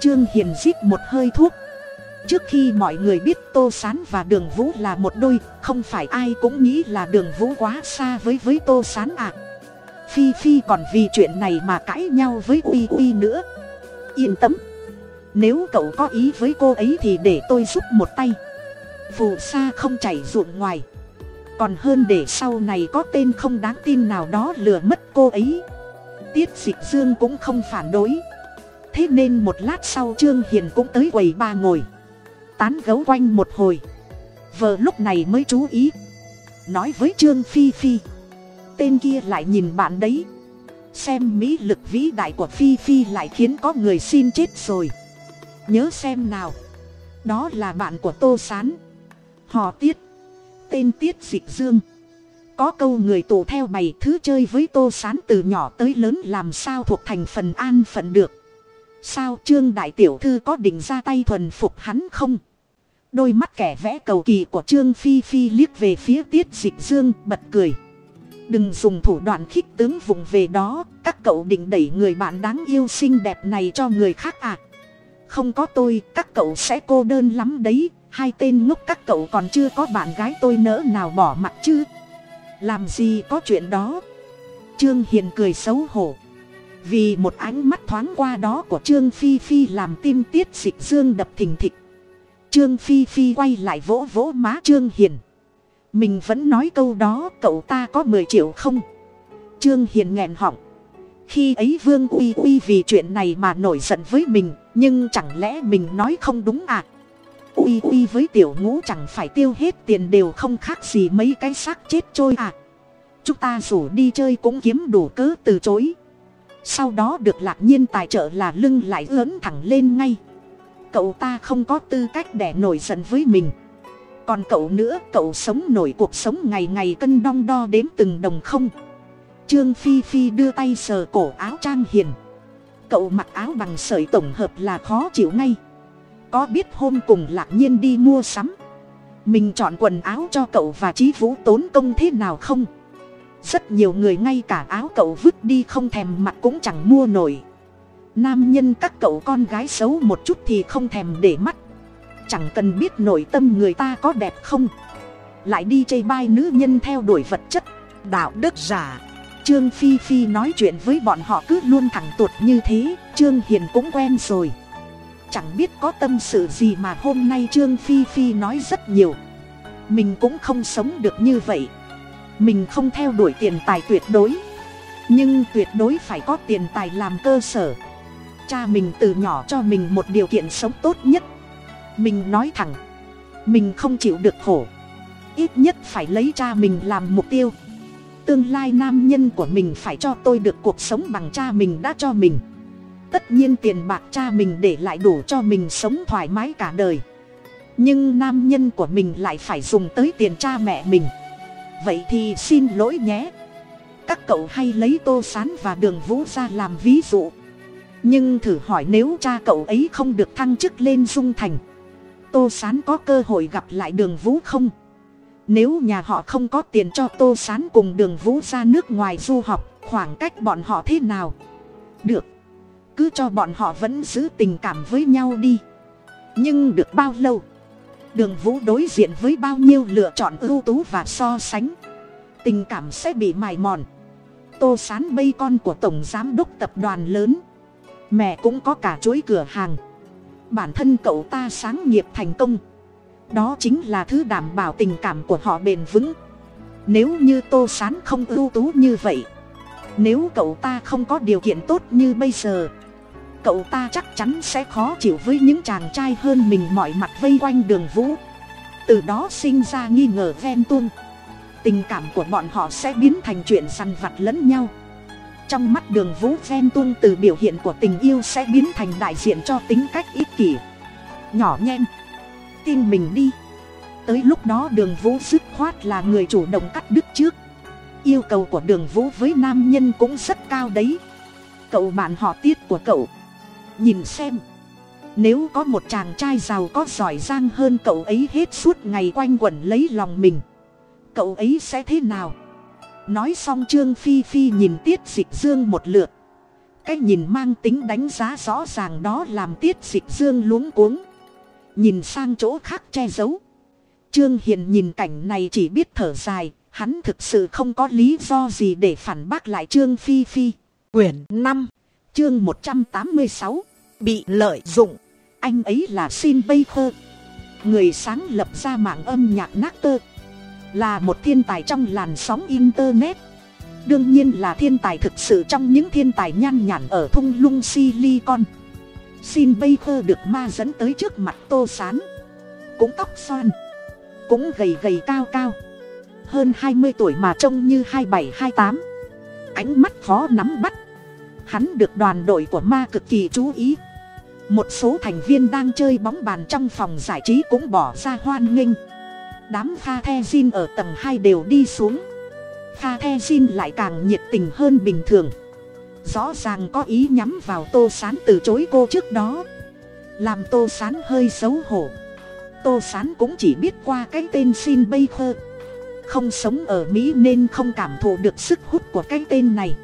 Trương hiền rít một hơi thuốc. Trước khi mọi người biết tô s á n và đường vũ là một đôi, không phải ai cũng nghĩ là đường vũ quá xa với với tô s á n ạ à phi phi còn vì chuyện này mà cãi nhau với uy uy nữa. Yên tâm. Nếu cậu có ý với cô ấy thì để tôi giúp một tay. Phù sa không chảy ruộng ngoài. Còn hơn để sau này có tên không đáng tin nào đó lừa mất cô ấy. Tiết dịch dương cũng không phản đối. Thế nên một lát sau trương hiền cũng tới quầy ba ngồi. Tán gấu quanh một hồi. Vợ lúc này mới chú ý. Nói với trương phi phi tên kia lại nhìn bạn đấy. Xem mỹ lực vĩ đại của phi phi lại khiến có người xin chết rồi. Nhớ xem nào. Đó là bạn của tô s á n họ tiết. Tên tiết dịch dương. Có câu người tù theo mày thứ chơi với tô s á n từ nhỏ tới lớn làm sao thuộc thành phần an phận được. Sao trương đại tiểu thư có định ra tay thuần phục hắn không? Đôi mắt kẻ vẽ cầu kỳ của trương phi phi liếc về phía tiết dịch dương, bật cười đừng dùng thủ đoạn khích tướng vùng về đó. Các cậu định đẩy người bạn đáng yêu xinh đẹp này cho người khác à? Không có tôi, các cậu sẽ cô đơn lắm đấy. Hai tên ngốc các cậu còn chưa có bạn gái tôi nỡ nào bỏ mặt chứ? Làm gì có chuyện đó? Trương hiền cười xấu hổ. Vì một ánh mắt thoáng qua đó của trương phi phi làm tim tiết dịch dương đập thình thịch. Trương phi phi quay lại vỗ vỗ má trương hiền mình vẫn nói câu đó, cậu ta có mười triệu không? Trương hiền nghẹn họng. Khi ấy vương uy uy vì chuyện này mà nổi giận với mình, nhưng chẳng lẽ mình nói không đúng à? Uy uy với tiểu ngũ chẳng phải tiêu hết tiền đều không khác gì mấy cái xác chết trôi à? Chúng ta rủ đi chơi cũng kiếm đủ cớ từ chối. Sau đó được lạc nhiên tài trợ là lưng lại lớn thẳng lên ngay. Cậu ta không có tư cách để nổi giận với mình còn cậu nữa, cậu sống nổi cuộc sống ngày ngày cân đong đo đếm từng đồng không. Trương phi phi đưa tay sờ cổ áo trang hiền. Cậu mặc áo bằng sợi tổng hợp là khó chịu ngay. Có biết hôm cùng lạc nhiên đi mua sắm? Mình chọn quần áo cho cậu và chí vũ tốn công thế nào không? Rất nhiều người ngay cả áo cậu vứt đi không thèm mặc cũng chẳng mua nổi. Nam nhân các cậu con gái xấu một chút thì không thèm để mắt chẳng cần biết nội tâm người ta có đẹp không. Lại đi chê bai nữ nhân theo đuổi vật chất, đạo đức giả trương phi phi nói chuyện với bọn họ cứ luôn thẳng tuột như thế, trương hiền cũng quen rồi. Chẳng biết có tâm sự gì mà hôm nay trương phi phi nói rất nhiều. Mình cũng không sống được như vậy. Mình không theo đuổi tiền tài tuyệt đối. Nhưng tuyệt đối phải có tiền tài làm cơ sở. Cha mình từ nhỏ cho mình một điều kiện sống tốt nhất mình nói thẳng. Mình không chịu được khổ. Ít nhất phải lấy cha mình làm mục tiêu. Tương lai nam nhân của mình phải cho tôi được cuộc sống bằng cha mình đã cho mình. Tất nhiên tiền bạc cha mình để lại đủ cho mình sống thoải mái cả đời. Nhưng nam nhân của mình lại phải dùng tới tiền cha mẹ mình. Vậy thì xin lỗi nhé. Các cậu hay lấy tô sán và đường vũ ra làm ví dụ. Nhưng thử hỏi nếu cha cậu ấy không được thăng chức lên dung thành tô sán có cơ hội gặp lại đường vũ không? Nếu nhà họ không có tiền cho tô sán cùng đường vũ ra nước ngoài du học, khoảng cách bọn họ thế nào? Được. Cứ cho bọn họ vẫn giữ tình cảm với nhau đi. Nhưng được bao lâu? Đường vũ đối diện với bao nhiêu lựa chọn ưu tú và so sánh? Tình cảm sẽ bị mài mòn. Tô sán bây con của tổng giám đốc tập đoàn lớn. Mẹ cũng có cả chuỗi cửa hàng bản thân cậu ta sáng nghiệp thành công. Đó chính là thứ đảm bảo tình cảm của họ bền vững. Nếu như tô sán không ưu tú như vậy, nếu cậu ta không có điều kiện tốt như bây giờ, cậu ta chắc chắn sẽ khó chịu với những chàng trai hơn mình mọi mặt vây quanh đường vũ. Từ đó sinh ra nghi ngờ ven tuông. Tình cảm của bọn họ sẽ biến thành chuyện săn vặt lẫn nhau trong mắt đường vũ ven tuông từ biểu hiện của tình yêu sẽ biến thành đại diện cho tính cách ích kỷ. Nhỏ nhen. Tin mình đi. Tới lúc đó đường vũ dứt khoát là người chủ động cắt đứt trước. Yêu cầu của đường vũ với nam nhân cũng rất cao đấy. Cậu bạn họ tiết của cậu. Nhìn xem. Nếu có một chàng trai giàu có giỏi giang hơn cậu ấy hết suốt ngày quanh quẩn lấy lòng mình, cậu ấy sẽ thế nào? Nói xong trương phi phi nhìn tiết dịch dương một lượt. Cái nhìn mang tính đánh giá rõ ràng đó làm tiết dịch dương luống cuống. Nhìn sang chỗ khác che giấu. Trương hiền nhìn cảnh này chỉ biết thở dài, hắn thực sự không có lý do gì để phản bác lại trương phi phi. Quyển năm, chương một trăm tám mươi sáu, bị lợi dụng. Anh ấy là xin bây khơ người sáng lập ra mạng âm nhạc nát tơ là một thiên tài trong làn sóng internet. Đương nhiên là thiên tài thực sự trong những thiên tài nhan nhản ở thung lũng silicon. Xin bây khơ được ma dẫn tới trước mặt tô sán. Cũng tóc xoan. Cũng gầy gầy cao cao. Hơn hai mươi tuổi mà trông như hai bảy, hai tám. Ánh mắt khó nắm bắt. Hắn được đoàn đội của ma cực kỳ chú ý. Một số thành viên đang chơi bóng bàn trong phòng giải trí cũng bỏ ra hoan nghênh đám pha the zin ở tầng hai đều đi xuống. Pha the zin lại càng nhiệt tình hơn bình thường. Rõ ràng có ý nhắm vào tô sán từ chối cô trước đó. Làm tô sán hơi xấu hổ. Tô sán cũng chỉ biết qua cái tên xin bây khơ. Không sống ở mỹ nên không cảm thụ được sức hút của cái tên này.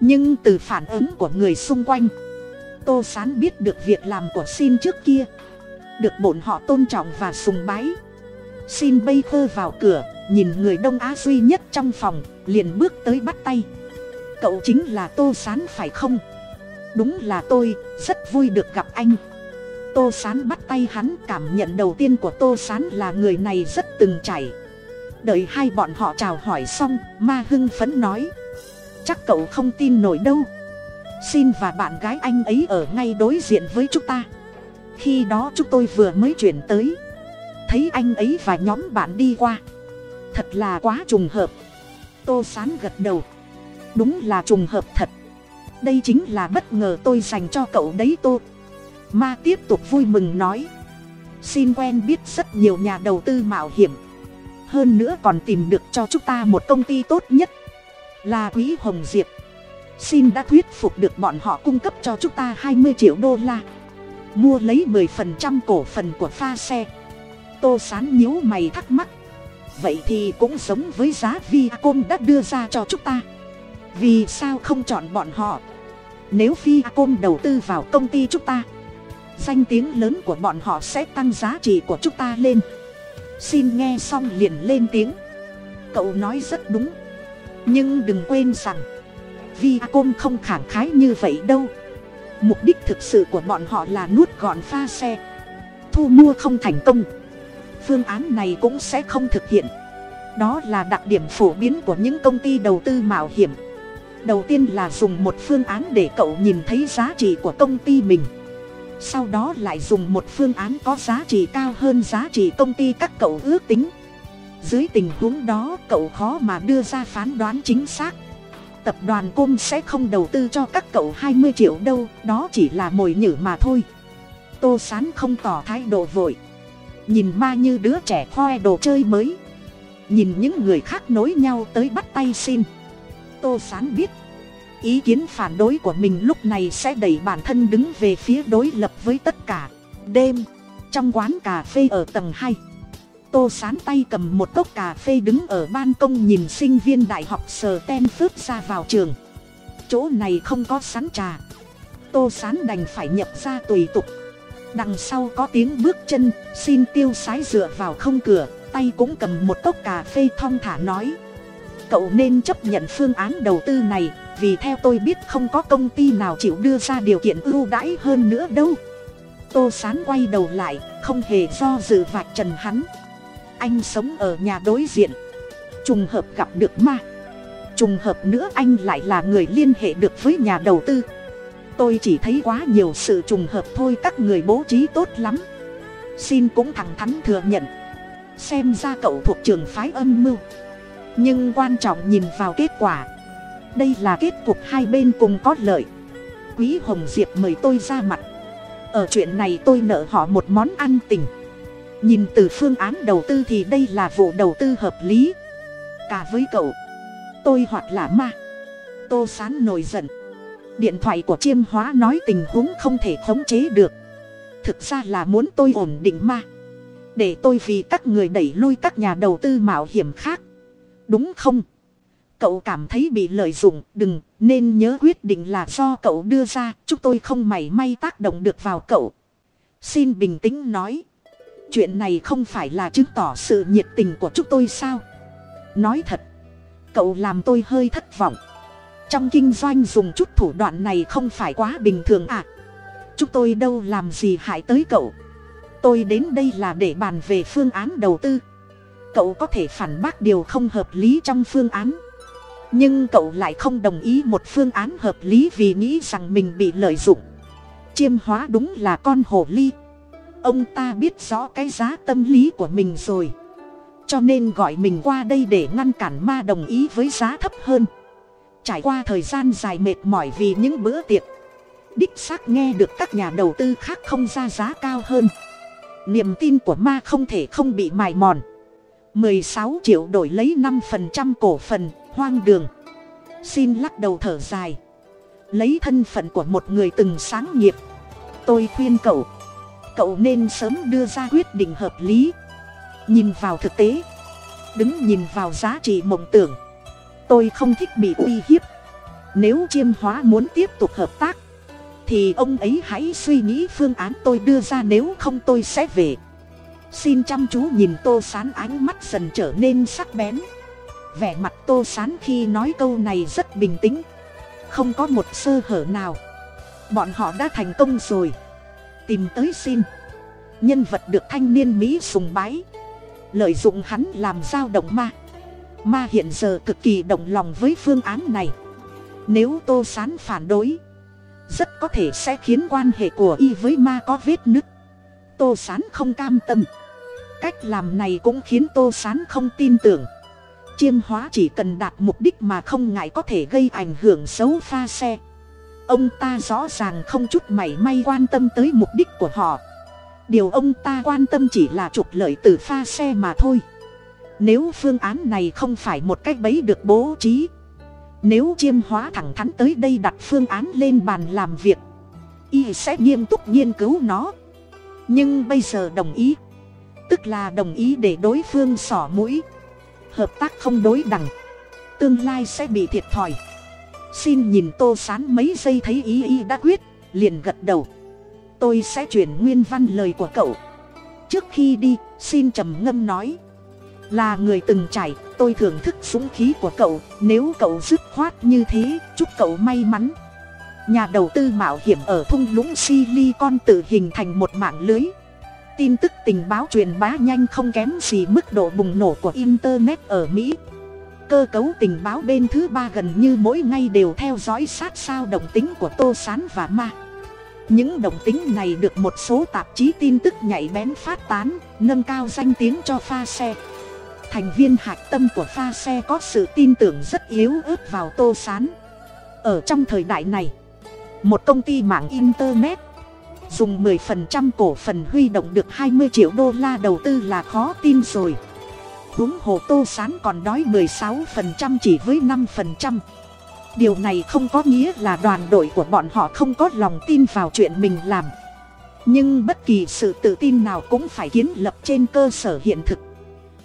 Nhưng từ phản ứng của người xung quanh, tô sán biết được việc làm của xin trước kia. Được bọn họ tôn trọng và sùng bái xin bây khơ vào cửa, nhìn người đông á duy nhất trong phòng, liền bước tới bắt tay. Cậu chính là tô sán phải không? Đúng là tôi, rất vui được gặp anh. Tô sán bắt tay hắn, cảm nhận đầu tiên của tô sán là người này rất từng chảy. Đợi hai bọn họ chào hỏi xong, ma hưng phấn nói. Chắc cậu không tin nổi đâu. Xin và bạn gái anh ấy ở ngay đối diện với chúng ta. Khi đó chúng tôi vừa mới chuyển tới thấy anh ấy và nhóm bạn đi qua. Thật là quá trùng hợp. Tô sán gật đầu. Đúng là trùng hợp thật. Đây chính là bất ngờ tôi dành cho cậu đấy tô. Ma tiếp tục vui mừng nói. Xin quen biết rất nhiều nhà đầu tư mạo hiểm. Hơn nữa còn tìm được cho chúng ta một công ty tốt nhất. Là quý hồng diệp. Xin đã thuyết phục được bọn họ cung cấp cho chúng ta hai mươi triệu đô la. Mua lấy mười phần trăm cổ phần của pha xe tô sán nhíu mày thắc mắc. Vậy thì cũng giống với giá viacom đã đưa ra cho chúng ta. Vì sao không chọn bọn họ? Nếu viacom đầu tư vào công ty chúng ta, danh tiếng lớn của bọn họ sẽ tăng giá trị của chúng ta lên. Xin nghe xong liền lên tiếng. Cậu nói rất đúng. Nhưng đừng quên rằng, viacom không khẳng khái như vậy đâu. Mục đích thực sự của bọn họ là nuốt gọn pha xe. Thu mua không thành công phương án này cũng sẽ không thực hiện. Đó là đặc điểm phổ biến của những công ty đầu tư mạo hiểm. Đầu tiên là dùng một phương án để cậu nhìn thấy giá trị của công ty mình. Sau đó lại dùng một phương án có giá trị cao hơn giá trị công ty các cậu ước tính. Dưới tình huống đó, cậu khó mà đưa ra phán đoán chính xác. Tập đoàn côm sẽ không đầu tư cho các cậu hai mươi triệu đâu, đó chỉ là mồi nhử mà thôi. Tô sán không tỏ thái độ vội nhìn ma như đứa trẻ khoe đồ chơi mới. Nhìn những người khác nối nhau tới bắt tay xin. Tô sán biết, ý kiến phản đối của mình lúc này sẽ đẩy bản thân đứng về phía đối lập với tất cả. Đêm, trong quán cà phê ở tầng hai, tô sán tay cầm một cốc cà phê đứng ở ban công nhìn sinh viên đại học sờ ten phước ra vào trường. Chỗ này không có sắn trà. Tô sán đành phải nhập ra tùy tục đằng sau có tiếng bước chân, xin tiêu sái dựa vào không cửa, tay cũng cầm một cốc cà phê thong thả nói. Cậu nên chấp nhận phương án đầu tư này, vì theo tôi biết không có công ty nào chịu đưa ra điều kiện ưu đãi hơn nữa đâu. Tô sán quay đầu lại, không hề do dự vạch trần hắn. Anh sống ở nhà đối diện. Trùng hợp gặp được ma. Trùng hợp nữa anh lại là người liên hệ được với nhà đầu tư tôi chỉ thấy quá nhiều sự trùng hợp thôi, các người bố trí tốt lắm. Xin cũng thẳng thắn thừa nhận. Xem ra cậu thuộc trường phái âm mưu. Nhưng quan trọng nhìn vào kết quả. Đây là kết cục hai bên cùng có lợi. Quý hồng diệp mời tôi ra mặt. Ở chuyện này tôi nợ họ một món ăn tình. Nhìn từ phương án đầu tư thì đây là vụ đầu tư hợp lý. Cả với cậu, tôi hoặc là ma. Tô sán nổi giận điện thoại của chiêm hóa nói tình huống không thể khống chế được. Thực ra là muốn tôi ổn định mà. Để tôi vì các người đẩy lui các nhà đầu tư mạo hiểm khác. Đúng không? Cậu cảm thấy bị lợi dụng, đừng, nên nhớ quyết định là do cậu đưa ra chúng tôi không mảy may tác động được vào cậu. Xin bình tĩnh nói. Chuyện này không phải là chứng tỏ sự nhiệt tình của chúng tôi sao? Nói thật, cậu làm tôi hơi thất vọng trong kinh doanh dùng chút thủ đoạn này không phải quá bình thường à? Chúng tôi đâu làm gì hại tới cậu? Tôi đến đây là để bàn về phương án đầu tư. Cậu có thể phản bác điều không hợp lý trong phương án. Nhưng cậu lại không đồng ý một phương án hợp lý vì nghĩ rằng mình bị lợi dụng. Chiêm hóa đúng là con hồ ly. Ông ta biết rõ cái giá tâm lý của mình rồi. Cho nên gọi mình qua đây để ngăn cản ma đồng ý với giá thấp hơn trải qua thời gian dài mệt mỏi vì những bữa tiệc, đích xác nghe được các nhà đầu tư khác không ra giá cao hơn. Niềm tin của ma không thể không bị mài mòn. 16 triệu đổi lấy 5% cổ phần, hoang đường. Xin lắc đầu thở dài. Lấy thân phận của một người từng sáng nghiệp. Tôi khuyên cậu cậu nên sớm đưa ra quyết định hợp lý. Nhìn vào thực tế, đứng nhìn vào giá trị mộng tưởng tôi không thích bị uy hiếp. Nếu chiêm hóa muốn tiếp tục hợp tác, thì ông ấy hãy suy nghĩ phương án tôi đưa ra, nếu không tôi sẽ về. Xin chăm chú nhìn tô sán ánh mắt dần trở nên sắc bén. Vẻ mặt tô sán khi nói câu này rất bình tĩnh, không có một sơ hở nào. Bọn họ đã thành công rồi. Tìm tới xin. Nhân vật được thanh niên mỹ sùng bái. Lợi dụng hắn làm dao động ma ma hiện giờ cực kỳ động lòng với phương án này. Nếu tô sán phản đối, rất có thể sẽ khiến quan hệ của y với ma có vết nứt. Tô sán không cam tâm. Cách làm này cũng khiến tô sán không tin tưởng. Chiêm hóa chỉ cần đạt mục đích mà không ngại có thể gây ảnh hưởng xấu pha xe. Ông ta rõ ràng không chút mảy may quan tâm tới mục đích của họ. Điều ông ta quan tâm chỉ là trục lợi từ pha xe mà thôi nếu phương án này không phải một cách bấy được bố trí, nếu chiêm hóa thẳng thắn tới đây đặt phương án lên bàn làm việc, y sẽ nghiêm túc nghiên cứu nó. Nhưng bây giờ đồng ý, tức là đồng ý để đối phương xỏ mũi, hợp tác không đối đẳng, tương lai sẽ bị thiệt thòi. Xin nhìn tô sán mấy giây thấy ý y đã quyết, liền gật đầu. Tôi sẽ chuyển nguyên văn lời của cậu. Trước khi đi, xin trầm ngâm nói là người từng trải, tôi thưởng thức súng khí của cậu, nếu cậu dứt khoát như thế, chúc cậu may mắn. Nhà đầu tư mạo hiểm ở thung lũng silicon tự hình thành một mạng lưới. Tin tức tình báo truyền bá nhanh không kém gì mức độ bùng nổ của internet ở mỹ. Cơ cấu tình báo bên thứ ba gần như mỗi ngày đều theo dõi sát sao động tính của tô s á n và ma. Những động tính này được một số tạp chí tin tức nhạy bén phát tán, nâng cao danh tiếng cho pha xe thành viên hạch tâm của pha xe có sự tin tưởng rất yếu ớt vào tô s á n ở trong thời đại này, một công ty mạng internet dùng 10% cổ phần huy động được 20 triệu đô la đầu tư là khó tin rồi. Huống hồ tô sán còn đói mười sáu phần trăm chỉ với 5%. điều này không có nghĩa là đoàn đội của bọn họ không có lòng tin vào chuyện mình làm. Nhưng bất kỳ sự tự tin nào cũng phải kiến lập trên cơ sở hiện thực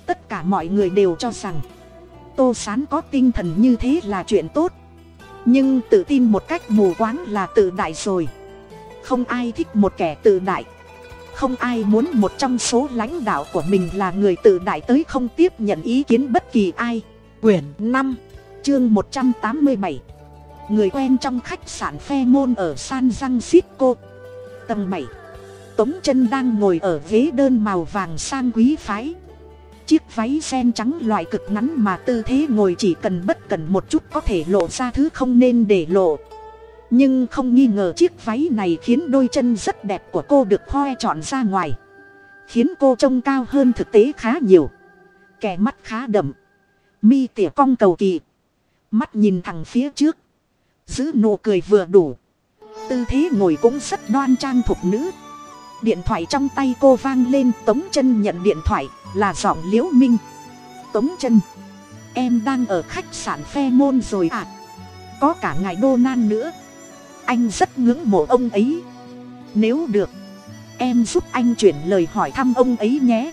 tất cả mọi người đều cho rằng, tô sán có tinh thần như thế là chuyện tốt. Nhưng tự tin một cách mù quáng là tự đại rồi. Không ai thích một kẻ tự đại. Không ai muốn một trong số lãnh đạo của mình là người tự đại tới không tiếp nhận ý kiến bất kỳ ai. Quyển năm, chương một trăm tám mươi bảy. Người quen trong khách sạn phe môn ở san francisco. Tầng bảy. Tống chân đang ngồi ở ghế đơn màu vàng sang quý phái chiếc váy sen trắng loại cực ngắn mà tư thế ngồi chỉ cần bất cần một chút có thể lộ ra thứ không nên để lộ. Nhưng không nghi ngờ chiếc váy này khiến đôi chân rất đẹp của cô được hoe trọn ra ngoài, khiến cô trông cao hơn thực tế khá nhiều. Kẻ mắt khá đậm, mi tỉa cong cầu kỳ, mắt nhìn thẳng phía trước, giữ nụ cười vừa đủ. Tư thế ngồi cũng rất đoan trang thục nữ. Điện thoại trong tay cô vang lên, tống chân nhận điện thoại là giọng liễu minh. Tống chân, em đang ở khách sạn phe môn rồi ạ. À. có cả ngài đô nan nữa. Anh rất ngưỡng mộ ông ấy. Nếu được, em giúp anh chuyển lời hỏi thăm ông ấy nhé.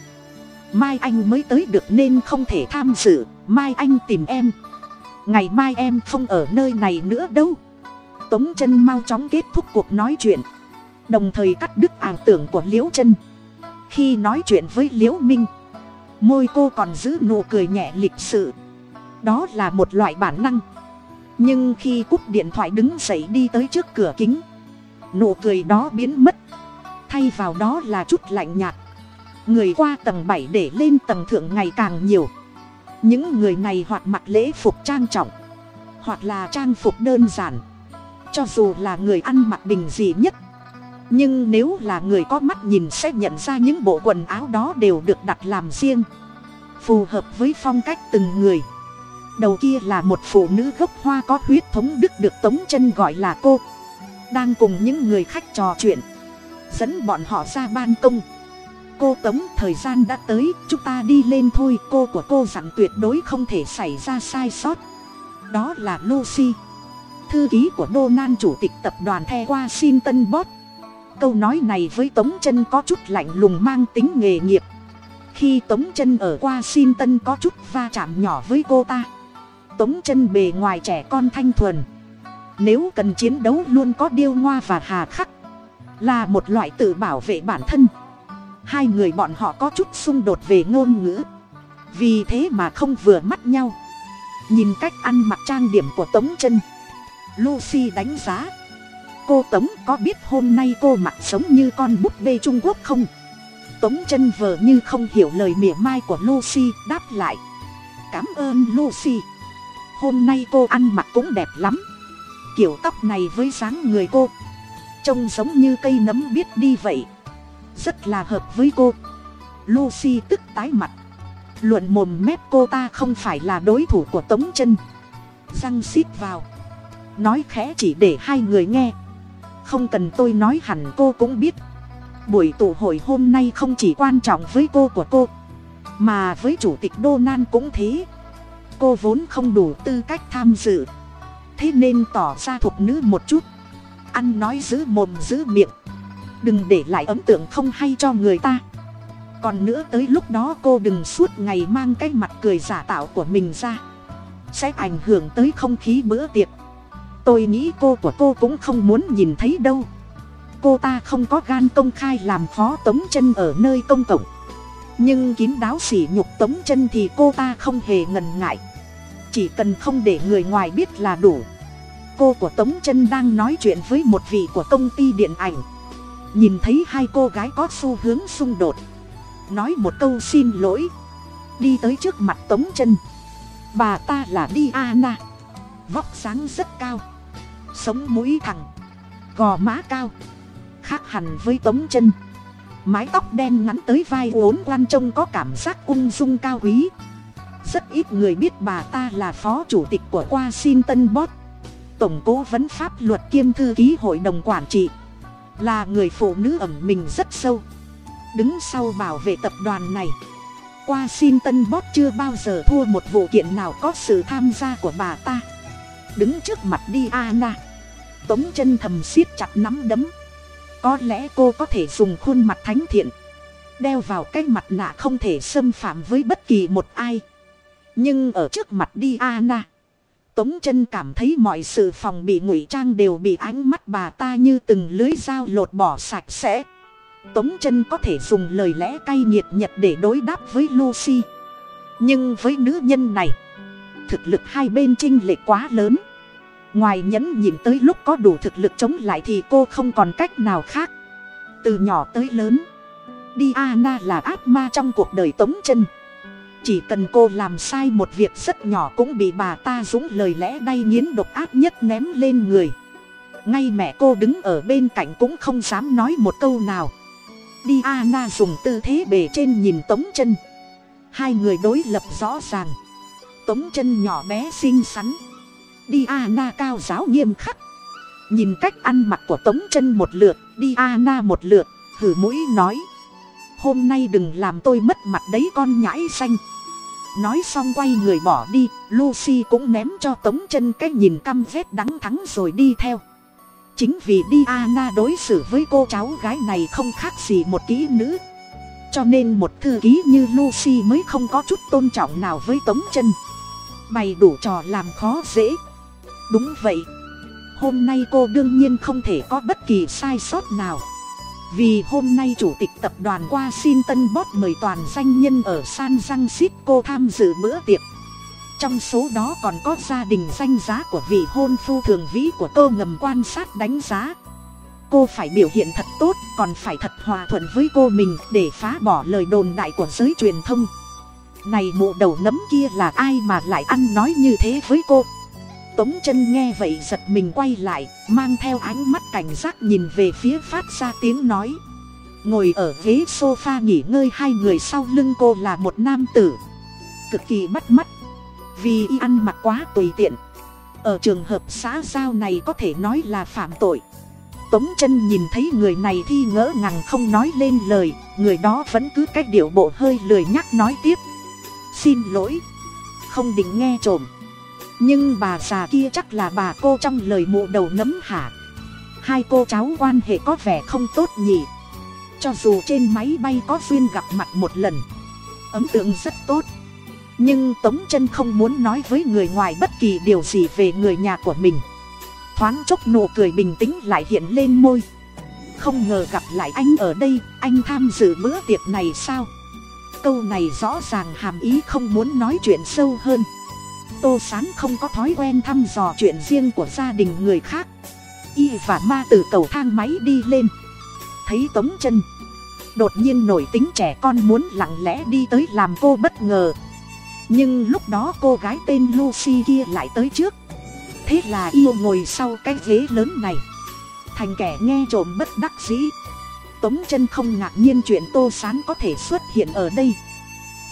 Mai anh mới tới được nên không thể tham dự. Mai anh tìm em. Ngày mai em không ở nơi này nữa đâu. Tống chân mau chóng kết thúc cuộc nói chuyện. Đồng thời cắt đứt ảo tưởng của liễu chân. Khi nói chuyện với liễu minh môi cô còn giữ nụ cười nhẹ lịch sự. Đó là một loại bản năng. Nhưng khi cúp điện thoại đứng dậy đi tới trước cửa kính, nụ cười đó biến mất. Thay vào đó là chút lạnh nhạt. Người qua tầng bảy để lên tầng thượng ngày càng nhiều. Những người này hoặc mặc lễ phục trang trọng, hoặc là trang phục đơn giản. Cho dù là người ăn mặc bình dị nhất nhưng nếu là người có mắt nhìn sẽ nhận ra những bộ quần áo đó đều được đặt làm riêng. Phù hợp với phong cách từng người. Đầu kia là một phụ nữ gốc hoa có huyết thống đức được tống chân gọi là cô. Đang cùng những người khách trò chuyện. Dẫn bọn họ ra ban công. Cô tống, thời gian đã tới, chúng ta đi lên thôi. Cô của cô dặn tuyệt đối không thể xảy ra sai sót. Đó là lucy thư ký của donald, chủ tịch tập đoàn the washington bot câu nói này với tống chân có chút lạnh lùng mang tính nghề nghiệp. Khi tống chân ở qua xin tân có chút va chạm nhỏ với cô ta. Tống chân bề ngoài trẻ con thanh thuần. Nếu cần chiến đấu luôn có điêu ngoa và hà khắc. Là một loại tự bảo vệ bản thân. Hai người bọn họ có chút xung đột về ngôn ngữ. Vì thế mà không vừa mắt nhau. Nhìn cách ăn mặc trang điểm của tống chân. Lucy đánh giá cô tống có biết hôm nay cô mặc sống như con búp bê trung quốc không? Tống chân vờ như không hiểu lời mỉa mai của lucy đáp lại. Cảm ơn lucy hôm nay cô ăn mặc cũng đẹp lắm. Kiểu tóc này với dáng người cô. Trông giống như cây nấm biết đi vậy. Rất là hợp với cô. Lucy tức tái mặt. Luận mồm mép cô ta không phải là đối thủ của tống chân. Răng xít vào. Nói khẽ chỉ để hai người nghe không cần tôi nói hẳn cô cũng biết. Buổi tụ hội hôm nay không chỉ quan trọng với cô của cô, mà với chủ tịch đô nan cũng thế. Cô vốn không đủ tư cách tham dự, thế nên tỏ ra thục nữ một chút. Ăn nói giữ mồm giữ miệng, đừng để lại ấn tượng không hay cho người ta. Còn nữa tới lúc đó cô đừng suốt ngày mang cái mặt cười giả tạo của mình ra, sẽ ảnh hưởng tới không khí bữa tiệc tôi nghĩ cô của cô cũng không muốn nhìn thấy đâu. Cô ta không có gan công khai làm phó tống chân ở nơi công cộng. Nhưng kín đáo sỉ nhục tống chân thì cô ta không hề ngần ngại. Chỉ cần không để người ngoài biết là đủ. Cô của tống chân đang nói chuyện với một vị của công ty điện ảnh. Nhìn thấy hai cô gái có xu hướng xung đột. Nói một câu xin lỗi. Đi tới trước mặt tống chân. Bà ta là diana. Vóc dáng rất cao sống mũi thẳng, gò má cao, khác hẳn với tống chân. Mái tóc đen ngắn tới vai uốn quan trông có cảm giác ung dung cao quý. Rất ít người biết bà ta là phó chủ tịch của washington bot tổng cố vấn pháp luật kiêm thư ký hội đồng quản trị, là người phụ nữ ẩm mình rất sâu. Đứng sau bảo vệ tập đoàn này, washington bot chưa bao giờ thua một vụ kiện nào có sự tham gia của bà ta đứng trước mặt đi ana tống chân thầm siết chặt nắm đấm. Có lẽ cô có thể dùng khuôn mặt thánh thiện, đeo vào cái mặt nạ không thể xâm phạm với bất kỳ một ai. Nhưng ở trước mặt đi ana tống chân cảm thấy mọi sự phòng bị ngụy trang đều bị ánh mắt bà ta như từng lưới dao lột bỏ sạch sẽ. Tống chân có thể dùng lời lẽ cay nghiệt nhật để đối đáp với lucy. Nhưng với nữ nhân này thực lực hai bên chinh lệ quá lớn. Ngoài nhẫn nhìn tới lúc có đủ thực lực chống lại thì cô không còn cách nào khác. Từ nhỏ tới lớn, diana là ác ma trong cuộc đời tống chân. Chỉ cần cô làm sai một việc rất nhỏ cũng bị bà ta dũng lời lẽ đay nghiến độc ác nhất ném lên người. Ngay mẹ cô đứng ở bên cạnh cũng không dám nói một câu nào. Diana dùng tư thế bề trên nhìn tống chân. Hai người đối lập rõ ràng tống chân nhỏ bé xinh xắn. Đi a na cao giáo nghiêm khắc. Nhìn cách ăn mặc của tống chân một lượt đi a na một lượt, hử mũi nói. Hôm nay đừng làm tôi mất mặt đấy con nhãi xanh. Nói xong quay người bỏ đi, lucy cũng ném cho tống chân cái nhìn căm vét đắng thắng rồi đi theo. Chính vì đi a na đối xử với cô cháu gái này không khác gì một kỹ nữ. Cho nên một thư ký như lucy mới không có chút tôn trọng nào với tống chân bày đủ trò làm khó dễ. Đúng vậy. Hôm nay cô đương nhiên không thể có bất kỳ sai sót nào. Vì hôm nay chủ tịch tập đoàn washington bot mời toàn danh nhân ở san francisco tham dự bữa tiệc. Trong số đó còn có gia đình danh giá của vị hôn phu thường vĩ của cô ngầm quan sát đánh giá. Cô phải biểu hiện thật tốt, còn phải thật hòa thuận với cô mình để phá bỏ lời đồn đại của giới truyền thông này mụ đầu nấm kia là ai mà lại ăn nói như thế với cô? Tống chân nghe vậy giật mình quay lại, mang theo ánh mắt cảnh giác nhìn về phía phát ra tiếng nói. Ngồi ở ghế s o f a nghỉ ngơi hai người sau lưng cô là một nam tử. Cực kỳ bắt mắt. Vì y ăn mặc quá tùy tiện. Ở trường hợp xã giao này có thể nói là phạm tội. Tống chân nhìn thấy người này thi ngỡ ngàng không nói lên lời, người đó vẫn cứ cách điệu bộ hơi lười nhắc nói tiếp xin lỗi. Không định nghe trộm. Nhưng bà già kia chắc là bà cô trong lời mụ đầu nấm hả hai cô cháu quan hệ có vẻ không tốt nhỉ. Cho dù trên máy bay có duyên gặp mặt một lần, ấn tượng rất tốt. Nhưng tống chân không muốn nói với người ngoài bất kỳ điều gì về người nhà của mình. Thoáng chốc nụ cười bình tĩnh lại hiện lên môi. Không ngờ gặp lại anh ở đây, anh tham dự bữa tiệc này sao? Câu này rõ ràng hàm ý không muốn nói chuyện sâu hơn. Tô sán không có thói quen thăm dò chuyện riêng của gia đình người khác. Y và ma từ cầu thang máy đi lên. Thấy tống chân, đột nhiên nổi tính trẻ con muốn lặng lẽ đi tới làm cô bất ngờ. Nhưng lúc đó cô gái tên lucy kia lại tới trước. Thế là yêu ngồi sau cái ghế lớn này. Thành kẻ nghe trộm bất đắc dĩ tống chân không ngạc nhiên chuyện tô sán có thể xuất hiện ở đây.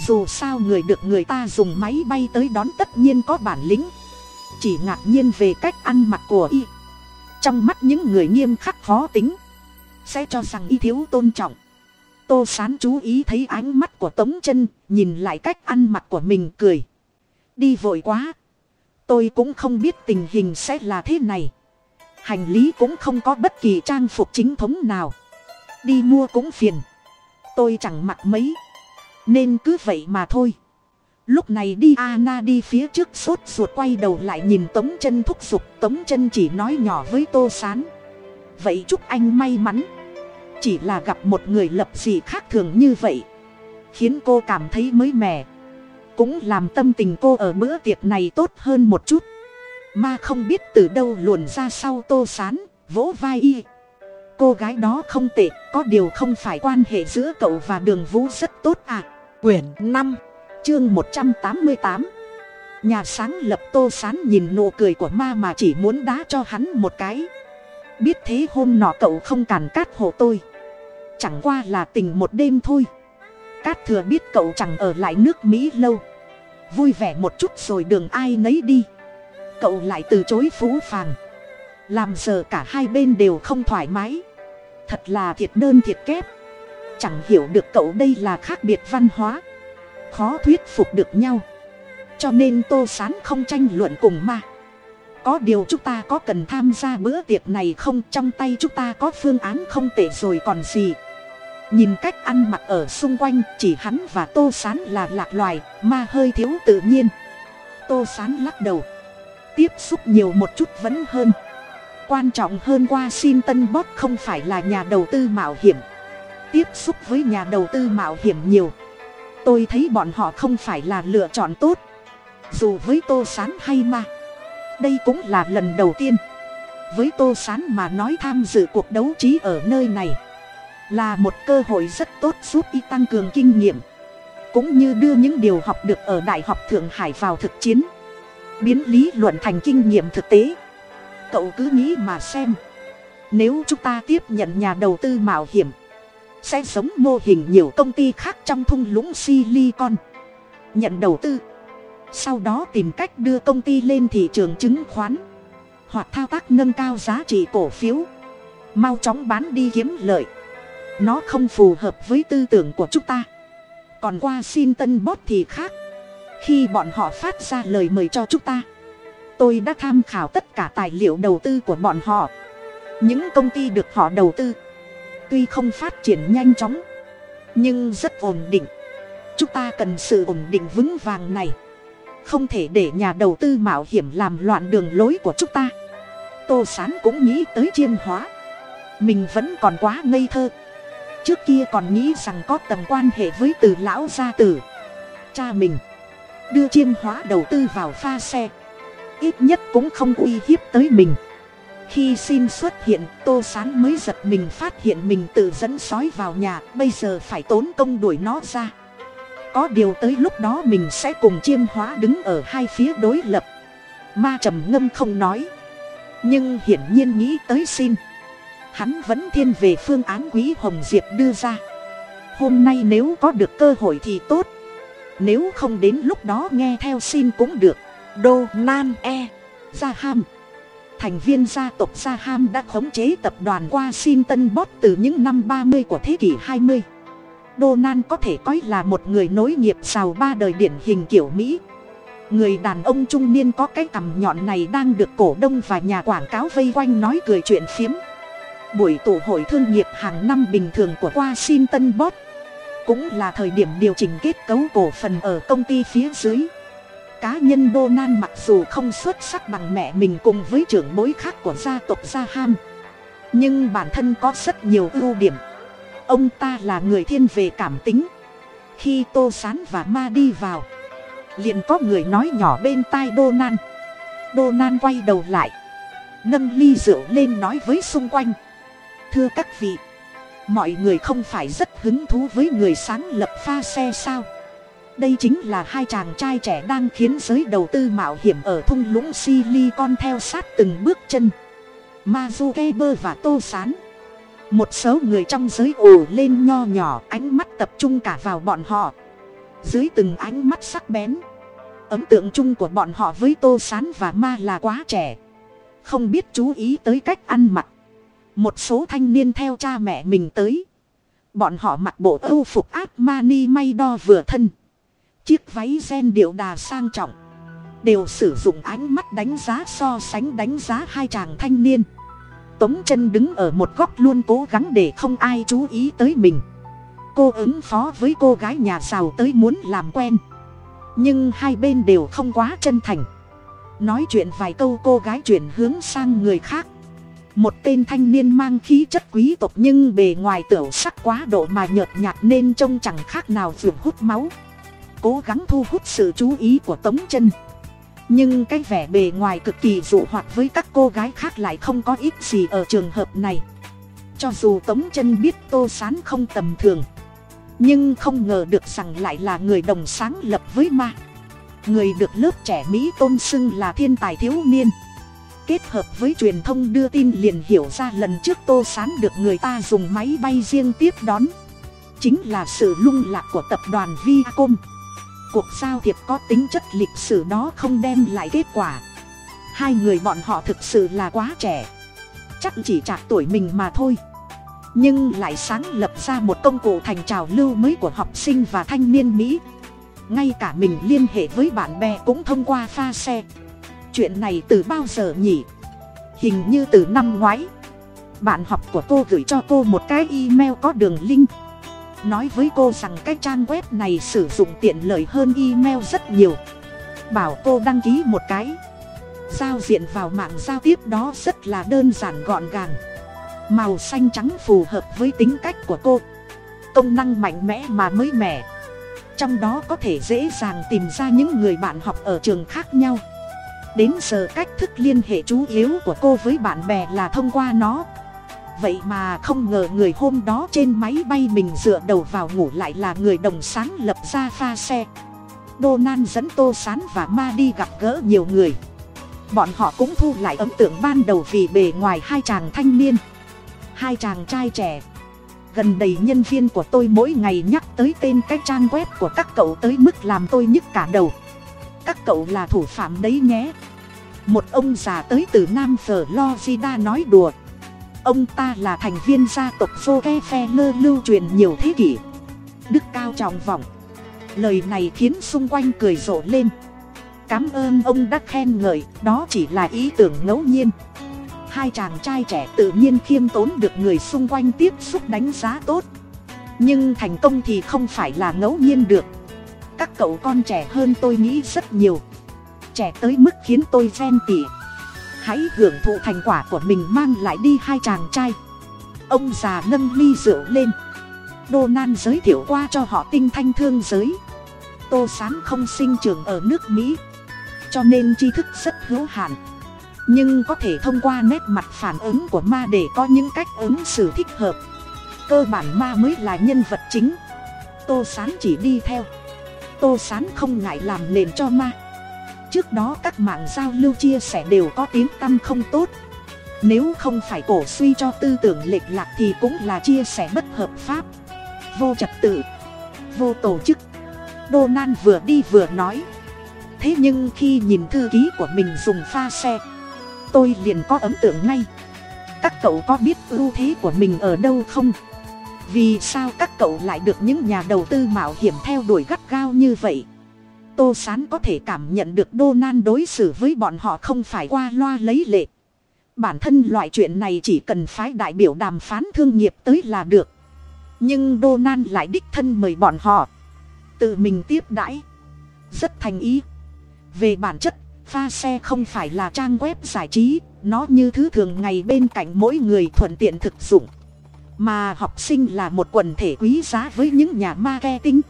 Dù sao người được người ta dùng máy bay tới đón tất nhiên có bản lĩnh. Chỉ ngạc nhiên về cách ăn mặc của y. Trong mắt những người nghiêm khắc khó tính, sẽ cho rằng y thiếu tôn trọng. Tô sán chú ý thấy ánh mắt của tống chân, nhìn lại cách ăn mặc của mình, cười. Đi vội quá. Tôi cũng không biết tình hình sẽ là thế này. Hành lý cũng không có bất kỳ trang phục chính thống nào đi mua cũng phiền. Tôi chẳng mặc mấy. Nên cứ vậy mà thôi. Lúc này đi Anna đi phía trước sốt ruột quay đầu lại nhìn tống chân thúc giục. Tống chân chỉ nói nhỏ với tô s á n vậy chúc anh may mắn. Chỉ là gặp một người lập gì khác thường như vậy, khiến cô cảm thấy mới mẻ. Cũng làm tâm tình cô ở bữa tiệc này tốt hơn một chút. Mà không biết từ đâu luồn ra sau tô s á n vỗ vai y cô gái đó không tệ, có điều không phải quan hệ giữa cậu và đường vũ rất tốt à. Quyển năm, chương một trăm tám mươi tám. Nhà sáng lập tô sán nhìn nụ cười của ma mà chỉ muốn đá cho hắn một cái. Biết thế hôm nọ cậu không cản cát hộ tôi. Chẳng qua là tình một đêm thôi. Cát thừa biết cậu chẳng ở lại nước mỹ lâu. Vui vẻ một chút rồi đường ai nấy đi. Cậu lại từ chối phú phàng. Làm giờ cả hai bên đều không thoải mái thật là thiệt đơn thiệt kép. Chẳng hiểu được cậu đây là khác biệt văn hóa. Khó thuyết phục được nhau. Cho nên tô sán không tranh luận cùng ma. Có điều chúng ta có cần tham gia bữa tiệc này không? Trong tay chúng ta có phương án không tệ rồi còn gì? Nhìn cách ăn mặc ở xung quanh, chỉ hắn và tô sán là lạc loài, ma hơi thiếu tự nhiên. Tô sán lắc đầu. Tiếp xúc nhiều một chút vẫn hơn quan trọng hơn qua xin tân bót không phải là nhà đầu tư mạo hiểm. Tiếp xúc với nhà đầu tư mạo hiểm nhiều. Tôi thấy bọn họ không phải là lựa chọn tốt. Dù với tô s á n hay ma, đây cũng là lần đầu tiên. Với tô s á n mà nói tham dự cuộc đấu trí ở nơi này, là một cơ hội rất tốt giúp y tăng cường kinh nghiệm, cũng như đưa những điều học được ở đại học thượng hải vào thực chiến, biến lý luận thành kinh nghiệm thực tế cậu cứ nghĩ mà xem. Nếu chúng ta tiếp nhận nhà đầu tư mạo hiểm, sẽ giống mô hình nhiều công ty khác trong thung lũng silicon. Nhận đầu tư, sau đó tìm cách đưa công ty lên thị trường chứng khoán, hoặc thao tác nâng cao giá trị cổ phiếu. Mau chóng bán đi kiếm lợi. Nó không phù hợp với tư tưởng của chúng ta. Còn qua xin tân bót thì khác. Khi bọn họ phát ra lời mời cho chúng ta tôi đã tham khảo tất cả tài liệu đầu tư của bọn họ. Những công ty được họ đầu tư, tuy không phát triển nhanh chóng, nhưng rất ổn định. Chúng ta cần sự ổn định vững vàng này. Không thể để nhà đầu tư mạo hiểm làm loạn đường lối của chúng ta. Tô sán cũng nghĩ tới chiêm hóa. Mình vẫn còn quá ngây thơ. Trước kia còn nghĩ rằng có tầm quan hệ với từ lão gia tử. Cha mình đưa chiêm hóa đầu tư vào pha xe ít nhất cũng không uy hiếp tới mình. Khi xin xuất hiện, tô sán mới giật mình phát hiện mình tự dẫn sói vào nhà, bây giờ phải tốn công đuổi nó ra. Có điều tới lúc đó mình sẽ cùng chiêm hóa đứng ở hai phía đối lập. Ma trầm ngâm không nói. Nhưng hiển nhiên nghĩ tới xin. Hắn vẫn thiên về phương án quý hồng diệp đưa ra. Hôm nay nếu có được cơ hội thì tốt. Nếu không đến lúc đó nghe theo xin cũng được đô nan e ra ham thành viên gia tộc gia ham đã khống chế tập đoàn qua xin tân bót từ những năm ba mươi của thế kỷ hai mươi Donald có thể coi là một người nối nghiệp giàu ba đời điển hình kiểu Mỹ. Người đàn ông trung niên có cái cằm nhọn này đang được cổ đông và nhà quảng cáo vây quanh nói cười chuyện phiếm. Buổi tụ hội thương nghiệp hàng năm bình thường của Washington Bot cũng là thời điểm điều chỉnh kết cấu cổ phần ở công ty phía dưới cá nhân đô nan mặc dù không xuất sắc bằng mẹ mình cùng với trưởng bối khác của gia tộc Gia Ham Nhưng bản thân có rất nhiều ưu điểm. Ông ta là người thiên về cảm tính. Khi Tô Sán và Ma đi vào, liền có người nói nhỏ bên tai đô nan đô nan quay đầu lại, Nâng ly rượu lên nói với xung quanh. Thưa các vị, Mọi người không phải rất hứng thú với người sáng lập pha xe sao? Đây chính là hai chàng trai trẻ đang khiến giới đầu tư mạo hiểm ở thung lũng silicon theo sát từng bước chân. Mazukeber và tô sán. Một số người trong giới ồ lên nho nhỏ, ánh mắt tập trung cả vào bọn họ. Dưới từng ánh mắt sắc bén, ấn tượng chung của bọn họ với tô sán và ma là quá trẻ. Không biết chú ý tới cách ăn mặc. Một số thanh niên theo cha mẹ mình tới. Bọn họ mặc bộ âu phục áp mani may đo vừa thân chiếc váy gen điệu đà sang trọng. Đều sử dụng ánh mắt đánh giá so sánh đánh giá hai chàng thanh niên. Tống chân đứng ở một góc luôn cố gắng để không ai chú ý tới mình. Cô ứng phó với cô gái nhà giàu tới muốn làm quen. Nhưng hai bên đều không quá chân thành. Nói chuyện vài câu cô gái chuyển hướng sang người khác. Một tên thanh niên mang khí chất quý tộc nhưng bề ngoài tiểu sắc quá độ mà nhợt nhạt nên trông chẳng khác nào vượt hút máu cố gắng thu hút sự chú ý của tống chân. Nhưng cái vẻ bề ngoài cực kỳ dụ hoạt với các cô gái khác lại không có ít gì ở trường hợp này. Cho dù tống chân biết tô sán không tầm thường, nhưng không ngờ được rằng lại là người đồng sáng lập với ma. Người được lớp trẻ mỹ tôn xưng là thiên tài thiếu niên. Kết hợp với truyền thông đưa tin liền hiểu ra lần trước tô sán được người ta dùng máy bay riêng tiếp đón, chính là sự lung lạc của tập đoàn viacom cuộc giao thiệp có tính chất lịch sử đó không đem lại kết quả. Hai người bọn họ thực sự là quá trẻ. Chắc chỉ chạc tuổi mình mà thôi. Nhưng lại sáng lập ra một công cụ thành trào lưu mới của học sinh và thanh niên mỹ. Ngay cả mình liên hệ với bạn bè cũng thông qua pha xe. Chuyện này từ bao giờ nhỉ? Hình như từ năm ngoái. Bạn học của cô gửi cho cô một cái email có đường link nói với cô rằng cái trang web này sử dụng tiện lợi hơn email rất nhiều. Bảo cô đăng ký một cái. Giao diện vào mạng giao tiếp đó rất là đơn giản gọn gàng. Màu xanh trắng phù hợp với tính cách của cô. Công năng mạnh mẽ mà mới mẻ. Trong đó có thể dễ dàng tìm ra những người bạn học ở trường khác nhau. Đến giờ cách thức liên hệ chủ yếu của cô với bạn bè là thông qua nó vậy mà không ngờ người hôm đó trên máy bay mình dựa đầu vào ngủ lại là người đồng sáng lập ra pha xe. Donan dẫn tô sán và ma đi gặp gỡ nhiều người. Bọn họ cũng thu lại ấn tượng ban đầu vì bề ngoài hai chàng thanh niên, hai chàng trai trẻ. Gần đầy nhân viên của tôi mỗi ngày nhắc tới tên cái trang web của các cậu tới mức làm tôi nhức cả đầu. Các cậu là thủ phạm đấy nhé. Một ông già tới từ nam florida nói đùa ông ta là thành viên gia tộc Rockefeller lưu truyền nhiều thế kỷ. Đức cao trọng vọng. Lời này khiến xung quanh cười rộ lên. Cảm ơn ông đã khen ngợi, đó chỉ là ý tưởng ngẫu nhiên. Hai chàng trai trẻ tự nhiên khiêm tốn được người xung quanh tiếp xúc đánh giá tốt. Nhưng thành công thì không phải là ngẫu nhiên được. Các cậu con trẻ hơn tôi nghĩ rất nhiều. Trẻ tới mức khiến tôi ghen tỉ hãy hưởng thụ thành quả của mình mang lại đi hai chàng trai. Ông già nâng ly rượu lên. Đô nan giới thiệu qua cho họ tinh thanh thương giới. Tô sán không sinh trường ở nước mỹ, cho nên tri thức rất hữu hạn. Nhưng có thể thông qua nét mặt phản ứng của ma để có những cách ứng xử thích hợp. Cơ bản ma mới là nhân vật chính. Tô sán chỉ đi theo. Tô sán không ngại làm nền cho ma trước đó các mạng giao lưu chia sẻ đều có tiếng tăm không tốt. Nếu không phải cổ suy cho tư tưởng lệch lạc thì cũng là chia sẻ bất hợp pháp. Vô trật tự, vô tổ chức. Đô nan vừa đi vừa nói. Thế nhưng khi nhìn thư ký của mình dùng pha xe, tôi liền có ấn tượng ngay. Các cậu có biết ưu thế của mình ở đâu không? Vì sao các cậu lại được những nhà đầu tư mạo hiểm theo đuổi gắt gao như vậy? Tô sán có thể cảm nhận được đô nan đối xử với bọn họ không phải qua loa lấy lệ. Bản thân loại chuyện này chỉ cần phái đại biểu đàm phán thương nghiệp tới là được. Nhưng đô nan lại đích thân mời bọn họ. Tự mình tiếp đãi. Rất thành ý. Về bản chất, pha xe không phải là trang web giải trí. Nó như thứ thường ngày bên cạnh mỗi người thuận tiện thực dụng. Mà học sinh là một quần thể quý giá với những nhà marketing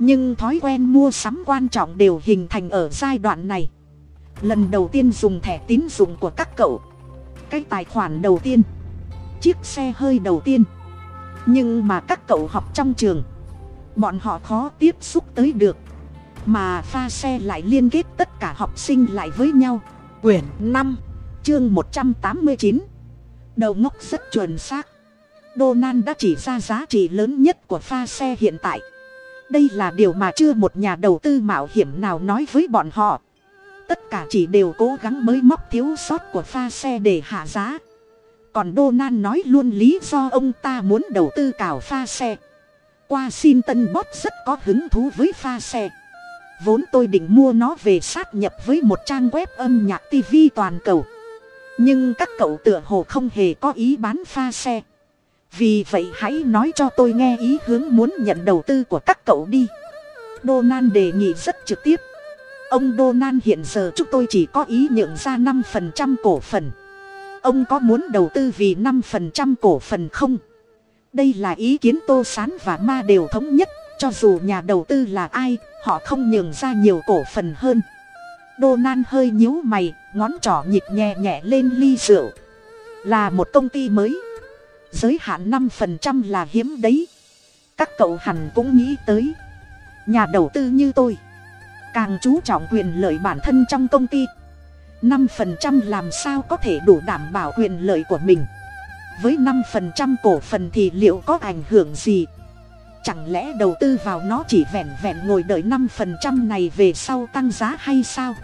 nhưng thói quen mua sắm quan trọng đều hình thành ở giai đoạn này. Lần đầu tiên dùng thẻ tín dụng của các cậu. Cái tài khoản đầu tiên. Chiếc xe hơi đầu tiên. Nhưng mà các cậu học trong trường. Bọn họ khó tiếp xúc tới được. Mà pha xe lại liên kết tất cả học sinh lại với nhau. Quyển năm, chương một trăm tám mươi chín. Đầu ngốc rất chuẩn xác. Donald đã chỉ ra giá trị lớn nhất của pha xe hiện tại đây là điều mà chưa một nhà đầu tư mạo hiểm nào nói với bọn họ. Tất cả chỉ đều cố gắng mới móc thiếu sót của pha xe để hạ giá. Còn Donald nói luôn lý do ông ta muốn đầu tư cào pha xe. Qua xin tân bot rất có hứng thú với pha xe. Vốn tôi định mua nó về sát nhập với một trang web âm nhạc tv toàn cầu. Nhưng các cậu tựa hồ không hề có ý bán pha xe vì vậy hãy nói cho tôi nghe ý hướng muốn nhận đầu tư của các cậu đi. Donan đề nghị rất trực tiếp. Ông Donan hiện giờ chúng tôi chỉ có ý nhượng ra năm phần trăm cổ phần. Ông có muốn đầu tư vì năm phần trăm cổ phần không? Đây là ý kiến tô sán và ma đều thống nhất, cho dù nhà đầu tư là ai, họ không nhường ra nhiều cổ phần hơn. Donald hơi nhíu mày, ngón trỏ nhịp nhẹ nhẹ lên ly rượu. Là một công ty mới giới hạn năm phần trăm là hiếm đấy. Các cậu hẳn cũng nghĩ tới. Nhà đầu tư như tôi, càng chú trọng quyền lợi bản thân trong công ty. năm phần trăm làm sao có thể đủ đảm bảo quyền lợi của mình? Với năm phần trăm cổ phần thì liệu có ảnh hưởng gì? Chẳng lẽ đầu tư vào nó chỉ vẹn vẹn ngồi đợi năm phần trăm này về sau tăng giá hay sao?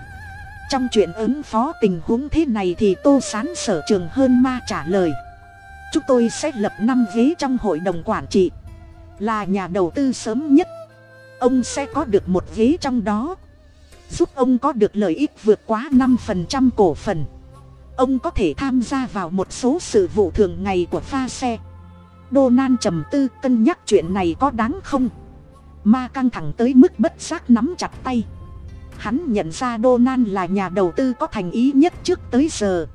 Trong chuyện ứng phó tình huống thế này thì tô sán sở trường hơn ma trả lời chúng tôi sẽ lập năm ghế trong hội đồng quản trị. Là nhà đầu tư sớm nhất. Ông sẽ có được một ghế trong đó. Giúp ông có được lợi ích vượt quá năm phần trăm cổ phần. Ông có thể tham gia vào một số sự vụ thường ngày của pha xe. Donald trầm tư cân nhắc chuyện này có đáng không? Ma căng thẳng tới mức bất giác nắm chặt tay. Hắn nhận ra Donald là nhà đầu tư có thành ý nhất trước tới giờ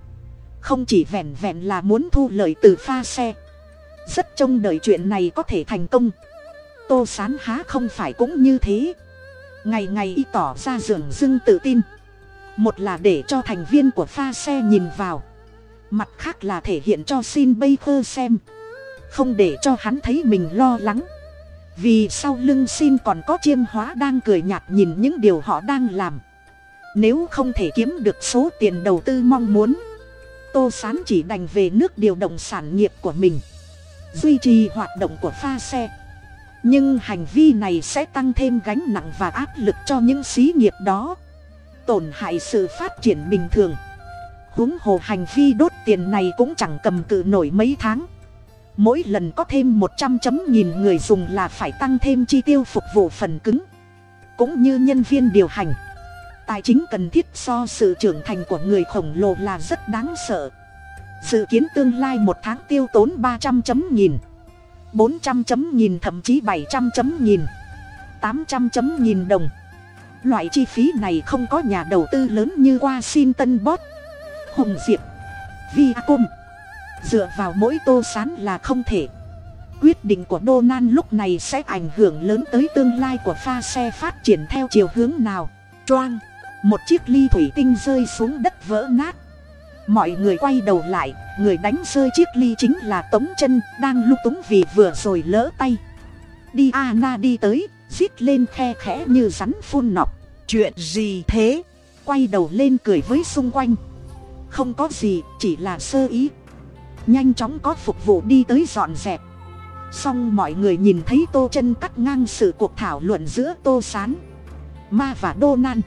không chỉ vẹn vẹn là muốn thu lợi từ pha xe. Rất trông đợi chuyện này có thể thành công. Tô sán há không phải cũng như thế. Ngày ngày y tỏ ra dường dưng tự tin. Một là để cho thành viên của pha xe nhìn vào. Mặt khác là thể hiện cho xin bây khơ xem. Không để cho hắn thấy mình lo lắng. Vì sau lưng xin còn có chiêm hóa đang cười nhạt nhìn những điều họ đang làm. Nếu không thể kiếm được số tiền đầu tư mong muốn tô sán chỉ đành về nước điều động sản nghiệp của mình, duy trì hoạt động của pha xe. Nhưng hành vi này sẽ tăng thêm gánh nặng và áp lực cho những xí nghiệp đó, tổn hại sự phát triển bình thường. Huống hồ hành vi đốt tiền này cũng chẳng cầm cự nổi mấy tháng. Mỗi lần có thêm một trăm chấm nghìn người dùng là phải tăng thêm chi tiêu phục vụ phần cứng. Cũng như nhân viên điều hành tài chính cần thiết so sự trưởng thành của người khổng lồ là rất đáng sợ. Dự kiến tương lai một tháng tiêu tốn ba trăm chấm nghìn, bốn trăm chấm nghìn, thậm chí bảy trăm chấm nghìn, tám trăm chấm nghìn đồng. Loại chi phí này không có nhà đầu tư lớn như washington bot hồng diệp, viacom. Dựa vào mỗi tô sán là không thể. Quyết định của donald lúc này sẽ ảnh hưởng lớn tới tương lai của pha xe phát triển theo chiều hướng nào? Choang một chiếc ly thủy tinh rơi xuống đất vỡ nát. Mọi người quay đầu lại, người đánh rơi chiếc ly chính là tống chân, đang lung túng vì vừa rồi lỡ tay. Đi Anna đi tới rít lên khe khẽ như rắn phun nọc. Chuyện gì thế? Quay đầu lên cười với xung quanh. Không có gì, chỉ là sơ ý. Nhanh chóng có phục vụ đi tới dọn dẹp. Xong mọi người nhìn thấy tô chân cắt ngang sự cuộc thảo luận giữa tô s á n ma và đô nan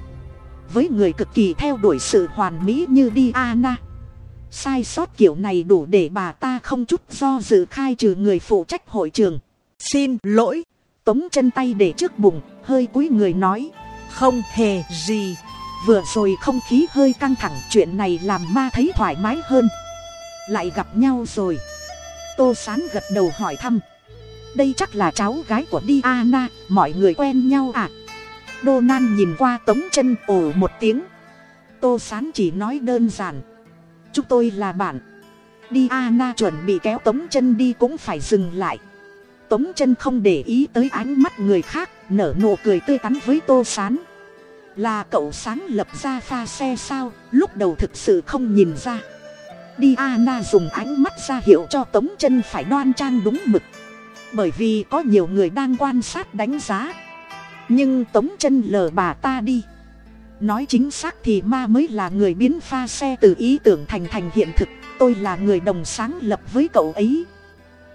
với người cực kỳ theo đuổi sự hoàn mỹ như diana. Sai sót kiểu này đủ để bà ta không chút do dự khai trừ người phụ trách hội trường. Xin lỗi. Tống chân tay để trước bụng hơi cúi người nói. Không hề gì. Vừa rồi không khí hơi căng thẳng chuyện này làm ma thấy thoải mái hơn. Lại gặp nhau rồi. Tô sán gật đầu hỏi thăm. Đây chắc là cháu gái của diana mọi người quen nhau à đô nan nhìn qua tống chân ồ một tiếng. Tô sán chỉ nói đơn giản. Chúng tôi là bạn. Diana chuẩn bị kéo tống chân đi cũng phải dừng lại. Tống chân không để ý tới ánh mắt người khác, nở nụ cười tươi tắn với tô sán. Là cậu sáng lập ra pha xe sao, lúc đầu thực sự không nhìn ra. Diana dùng ánh mắt ra hiệu cho Tống chân phải đoan trang đúng mực. Bởi vì có nhiều người đang quan sát đánh giá nhưng Tống chân lờ bà ta đi. Nói chính xác thì ma mới là người biến pha xe từ ý tưởng thành thành hiện thực. Tôi là người đồng sáng lập với cậu ấy.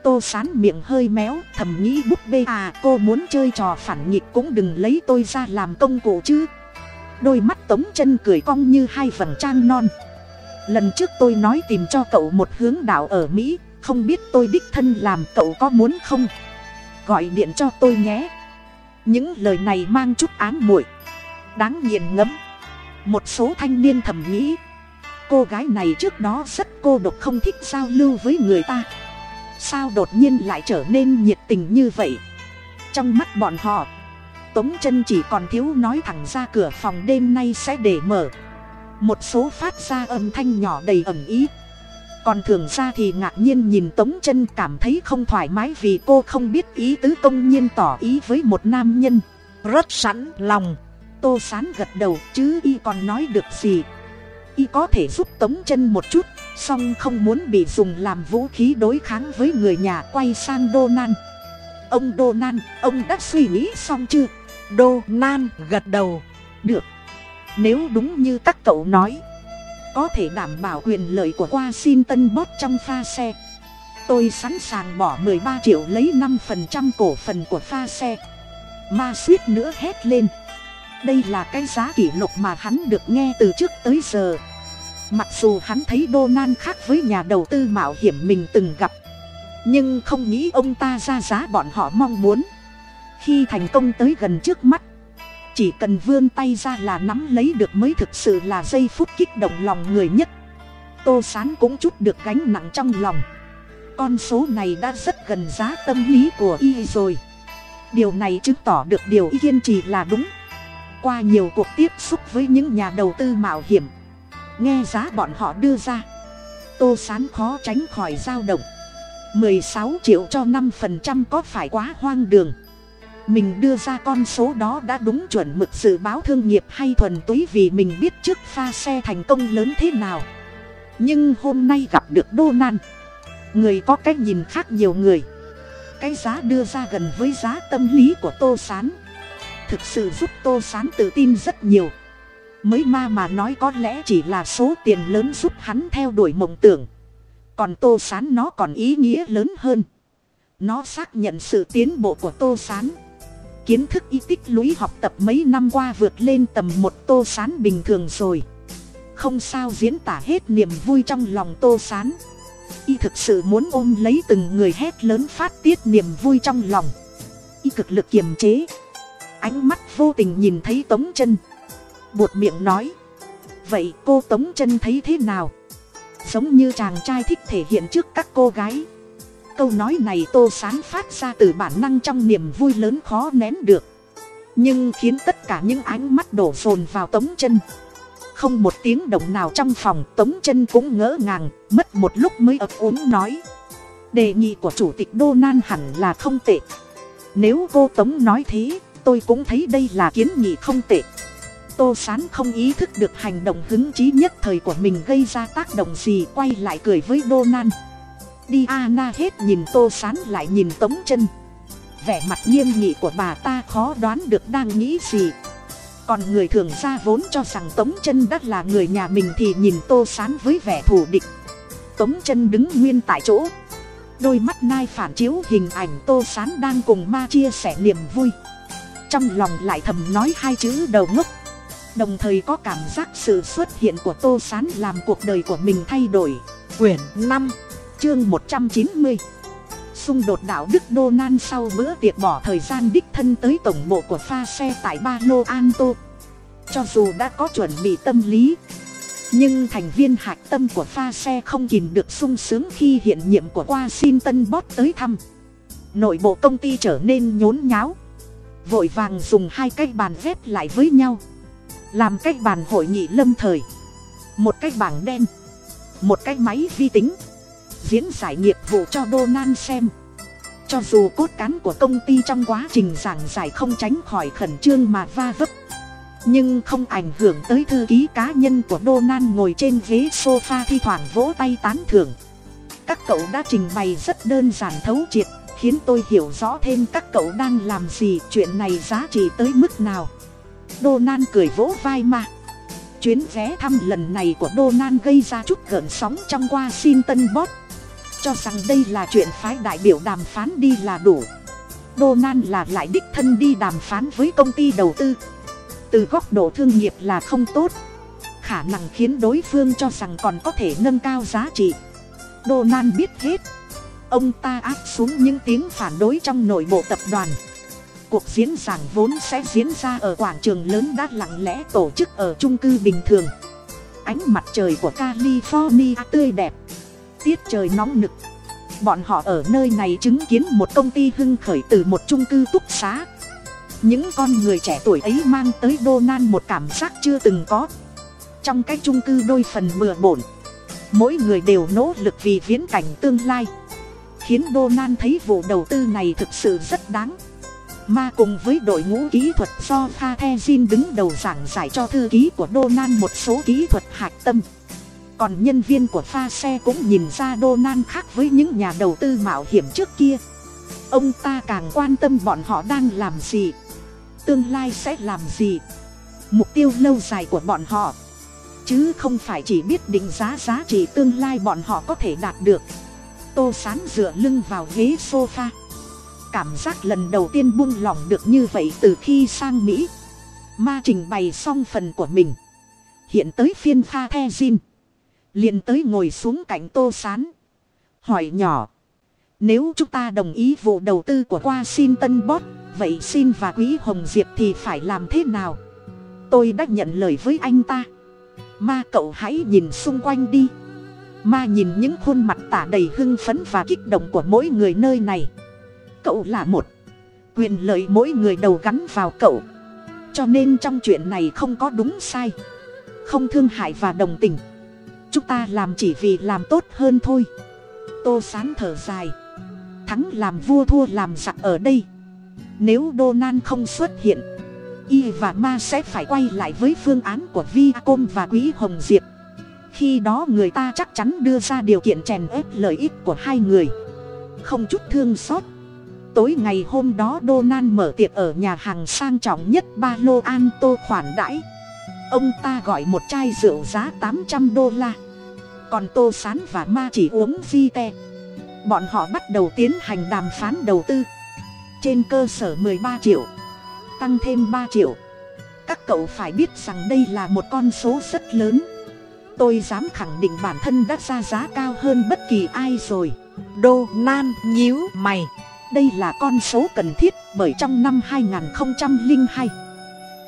Tô sán miệng hơi méo, thầm nghĩ búp bê à cô muốn chơi trò phản nghịch cũng đừng lấy tôi ra làm công cụ chứ. Đôi mắt tống chân cười cong như hai vầng trang non. Lần trước tôi nói tìm cho cậu một hướng đạo ở mỹ, không biết tôi đích thân làm cậu có muốn không? Gọi điện cho tôi nhé những lời này mang chút ám muội. Đáng nghiền ngẫm. Một số thanh niên thầm nghĩ. Cô gái này trước đó rất cô độc không thích giao lưu với người ta. Sao đột nhiên lại trở nên nhiệt tình như vậy? Trong mắt bọn họ, tống chân chỉ còn thiếu nói thẳng ra cửa phòng đêm nay sẽ để mở. Một số phát ra âm thanh nhỏ đầy ẩm ý còn thường ra thì ngạc nhiên nhìn tống chân cảm thấy không thoải mái vì cô không biết ý tứ công nhiên tỏ ý với một nam nhân. Rất sẵn lòng. Tô sán gật đầu, chứ y còn nói được gì? Y có thể giúp tống chân một chút, song không muốn bị dùng làm vũ khí đối kháng với người nhà quay sang đô nan. Ông đô nan, ông đã suy nghĩ xong chưa? Đô nan gật đầu, được. Nếu đúng như các cậu nói có thể đảm bảo quyền lợi của qua xin tân bót trong pha xe. Tôi sẵn sàng bỏ mười ba triệu lấy năm phần trăm cổ phần của pha xe. Ma suýt nữa hét lên. Đây là cái giá kỷ lục mà hắn được nghe từ trước tới giờ. Mặc dù hắn thấy đô nan khác với nhà đầu tư mạo hiểm mình từng gặp, nhưng không nghĩ ông ta ra giá bọn họ mong muốn. Khi thành công tới gần trước mắt chỉ cần vươn tay ra là nắm lấy được mới thực sự là giây phút kích động lòng người nhất. Tô sán cũng chút được gánh nặng trong lòng. Con số này đã rất gần giá tâm lý của y rồi. Điều này chứng tỏ được điều y kiên trì là đúng. Qua nhiều cuộc tiếp xúc với những nhà đầu tư mạo hiểm, nghe giá bọn họ đưa ra, tô sán khó tránh khỏi dao động. mười sáu triệu cho năm phần trăm có phải quá hoang đường mình đưa ra con số đó đã đúng chuẩn mực dự báo thương nghiệp hay thuần túy vì mình biết trước pha xe thành công lớn thế nào. Nhưng hôm nay gặp được đô nan. Người có cái nhìn khác nhiều người. Cái giá đưa ra gần với giá tâm lý của tô s á n thực sự giúp tô s á n tự tin rất nhiều. Mới ma mà nói có lẽ chỉ là số tiền lớn giúp hắn theo đuổi mộng tưởng. Còn tô s á n nó còn ý nghĩa lớn hơn. Nó xác nhận sự tiến bộ của tô s á n kiến thức y tích lũy học tập mấy năm qua vượt lên tầm một tô sán bình thường rồi. Không sao diễn tả hết niềm vui trong lòng tô sán. Y thực sự muốn ôm lấy từng người hét lớn phát tiết niềm vui trong lòng. Y cực lực kiềm chế. Ánh mắt vô tình nhìn thấy tống chân. Buột miệng nói, vậy cô tống chân thấy thế nào? Giống như chàng trai thích thể hiện trước các cô gái câu nói này tô sán phát ra từ bản năng trong niềm vui lớn khó nén được. Nhưng khiến tất cả những ánh mắt đổ dồn vào tống chân. Không một tiếng động nào trong phòng, tống chân cũng ngỡ ngàng, mất một lúc mới ấp úng nói. Đề nghị của chủ tịch đô nan hẳn là không tệ. Nếu cô tống nói thế, tôi cũng thấy đây là kiến nghị không tệ. Tô sán không ý thức được hành động hứng chí nhất thời của mình gây ra tác động gì, quay lại cười với đô nan đi hết nhìn tô sán lại nhìn tống chân. Vẻ mặt nghiêm nghị của bà ta khó đoán được đang nghĩ gì. Còn người thường ra vốn cho rằng tống chân đã là người nhà mình thì nhìn tô sán với vẻ thù địch. Tống chân đứng nguyên tại chỗ. Đôi mắt nai phản chiếu hình ảnh tô sán đang cùng ma chia sẻ niềm vui. Trong lòng lại thầm nói hai chữ đầu ngốc. Đồng thời có cảm giác sự xuất hiện của tô sán làm cuộc đời của mình thay đổi. Quyển năm chương một trăm chín mươi. Xung đột đạo đức đô nan sau bữa tiệc bỏ thời gian đích thân tới tổng bộ của pha xe tại ba lô an tô. Cho dù đã có chuẩn bị tâm lý, nhưng thành viên hạc tâm của pha xe không kìm được sung sướng khi hiện nhiệm của qua xin tân bót tới thăm. Nội bộ công ty trở nên nhốn nháo, vội vàng dùng hai cái bàn ghép lại với nhau. Làm cái bàn hội nghị lâm thời, một cái bảng đen, một cái máy vi tính diễn giải nghiệp vụ cho Donan xem. Cho dù cốt cán của công ty trong quá trình giảng giải không tránh khỏi khẩn trương mà va vấp. Nhưng không ảnh hưởng tới thư ký cá nhân của Donan ngồi trên ghế sofa thi thoảng vỗ tay tán thưởng. Các cậu đã trình bày rất đơn giản thấu triệt, khiến tôi hiểu rõ thêm các cậu đang làm gì, chuyện này giá trị tới mức nào. Donan cười vỗ vai mà chuyến vé thăm lần này của Donan gây ra chút gợn sóng trong Washington Bot cho rằng đây là chuyện phái đại biểu đàm phán đi là đủ. Donan là lại đích thân đi đàm phán với công ty đầu tư. Từ góc độ thương nghiệp là không tốt. Khả năng khiến đối phương cho rằng còn có thể nâng cao giá trị. Donan biết hết. Ông ta áp xuống những tiếng phản đối trong nội bộ tập đoàn. Cuộc diễn giảng vốn sẽ diễn ra ở quảng trường lớn đã lặng lẽ tổ chức ở trung cư bình thường. Ánh mặt trời của california tươi đẹp tiết trời nóng nực. Bọn họ ở nơi này chứng kiến một công ty hưng khởi từ một trung cư túc xá. Những con người trẻ tuổi ấy mang tới Donald một cảm giác chưa từng có. Trong cái trung cư đôi phần bừa bổn mỗi người đều nỗ lực vì viễn cảnh tương lai. Khiến Donald thấy vụ đầu tư này thực sự rất đáng. Mà cùng với đội ngũ kỹ thuật do Pha Thezin đứng đầu giảng giải cho thư ký của Donald một số kỹ thuật hạch tâm còn nhân viên của pha xe cũng nhìn ra Donald khác với những nhà đầu tư mạo hiểm trước kia. Ông ta càng quan tâm bọn họ đang làm gì, tương lai sẽ làm gì, mục tiêu lâu dài của bọn họ. Chứ không phải chỉ biết định giá giá trị tương lai bọn họ có thể đạt được. Tô sán dựa lưng vào ghế sofa. Cảm giác lần đầu tiên buông lỏng được như vậy từ khi sang mỹ. Ma trình bày xong phần của mình. Hiện tới phiên pha the zin liền tới ngồi xuống cạnh tô sán hỏi nhỏ nếu chúng ta đồng ý vụ đầu tư của Washington Bot, vậy xin và quý Hồng Diệp thì phải làm thế nào? Tôi đã nhận lời với anh ta. Ma cậu hãy nhìn xung quanh đi. Ma nhìn những khuôn mặt tả đầy hưng phấn và kích động của mỗi người nơi này. Cậu là một. Quyền lợi mỗi người đầu gắn vào cậu. Cho nên trong chuyện này không có đúng sai. Không thương hại và đồng tình. Chúng ta làm chỉ vì làm tốt hơn thôi. Tô sán thở dài. Thắng làm vua thua làm giặc ở đây. Nếu donald không xuất hiện, y và ma sẽ phải quay lại với phương án của Vi Côn và quý hồng diệp. Khi đó người ta chắc chắn đưa ra điều kiện chèn ép lợi ích của hai người. Không chút thương xót. Tối ngày hôm đó donald mở tiệc ở nhà hàng sang trọng nhất ba lô an tô khoản đãi ông ta gọi một chai rượu giá tám trăm đô la. Còn tô sán và ma chỉ uống vi te. Bọn họ bắt đầu tiến hành đàm phán đầu tư. Trên cơ sở ba triệu, tăng thêm ba triệu. Các cậu phải biết rằng đây là một con số rất lớn. Tôi dám khẳng định bản thân đã ra giá cao hơn bất kỳ ai rồi. Đô nan nhíu mày. Đây là con số cần thiết bởi trong năm 2002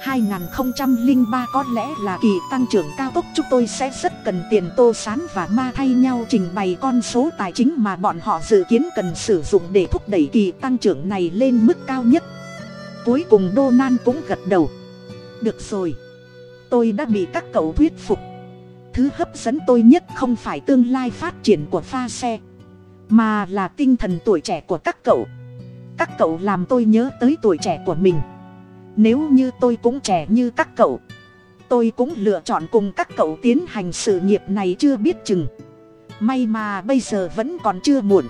2003 có lẽ là kỳ tăng trưởng cao tốc chúng tôi sẽ rất cần tiền tô sán và ma thay nhau trình bày con số tài chính mà bọn họ dự kiến cần sử dụng để thúc đẩy kỳ tăng trưởng này lên mức cao nhất. Cuối cùng đô nan cũng gật đầu. Được rồi, tôi đã bị các cậu thuyết phục. Thứ hấp dẫn tôi nhất không phải tương lai phát triển của pha xe, mà là tinh thần tuổi trẻ của các cậu. Các cậu làm tôi nhớ tới tuổi trẻ của mình nếu như tôi cũng trẻ như các cậu, tôi cũng lựa chọn cùng các cậu tiến hành sự nghiệp này chưa biết chừng. May mà bây giờ vẫn còn chưa muộn.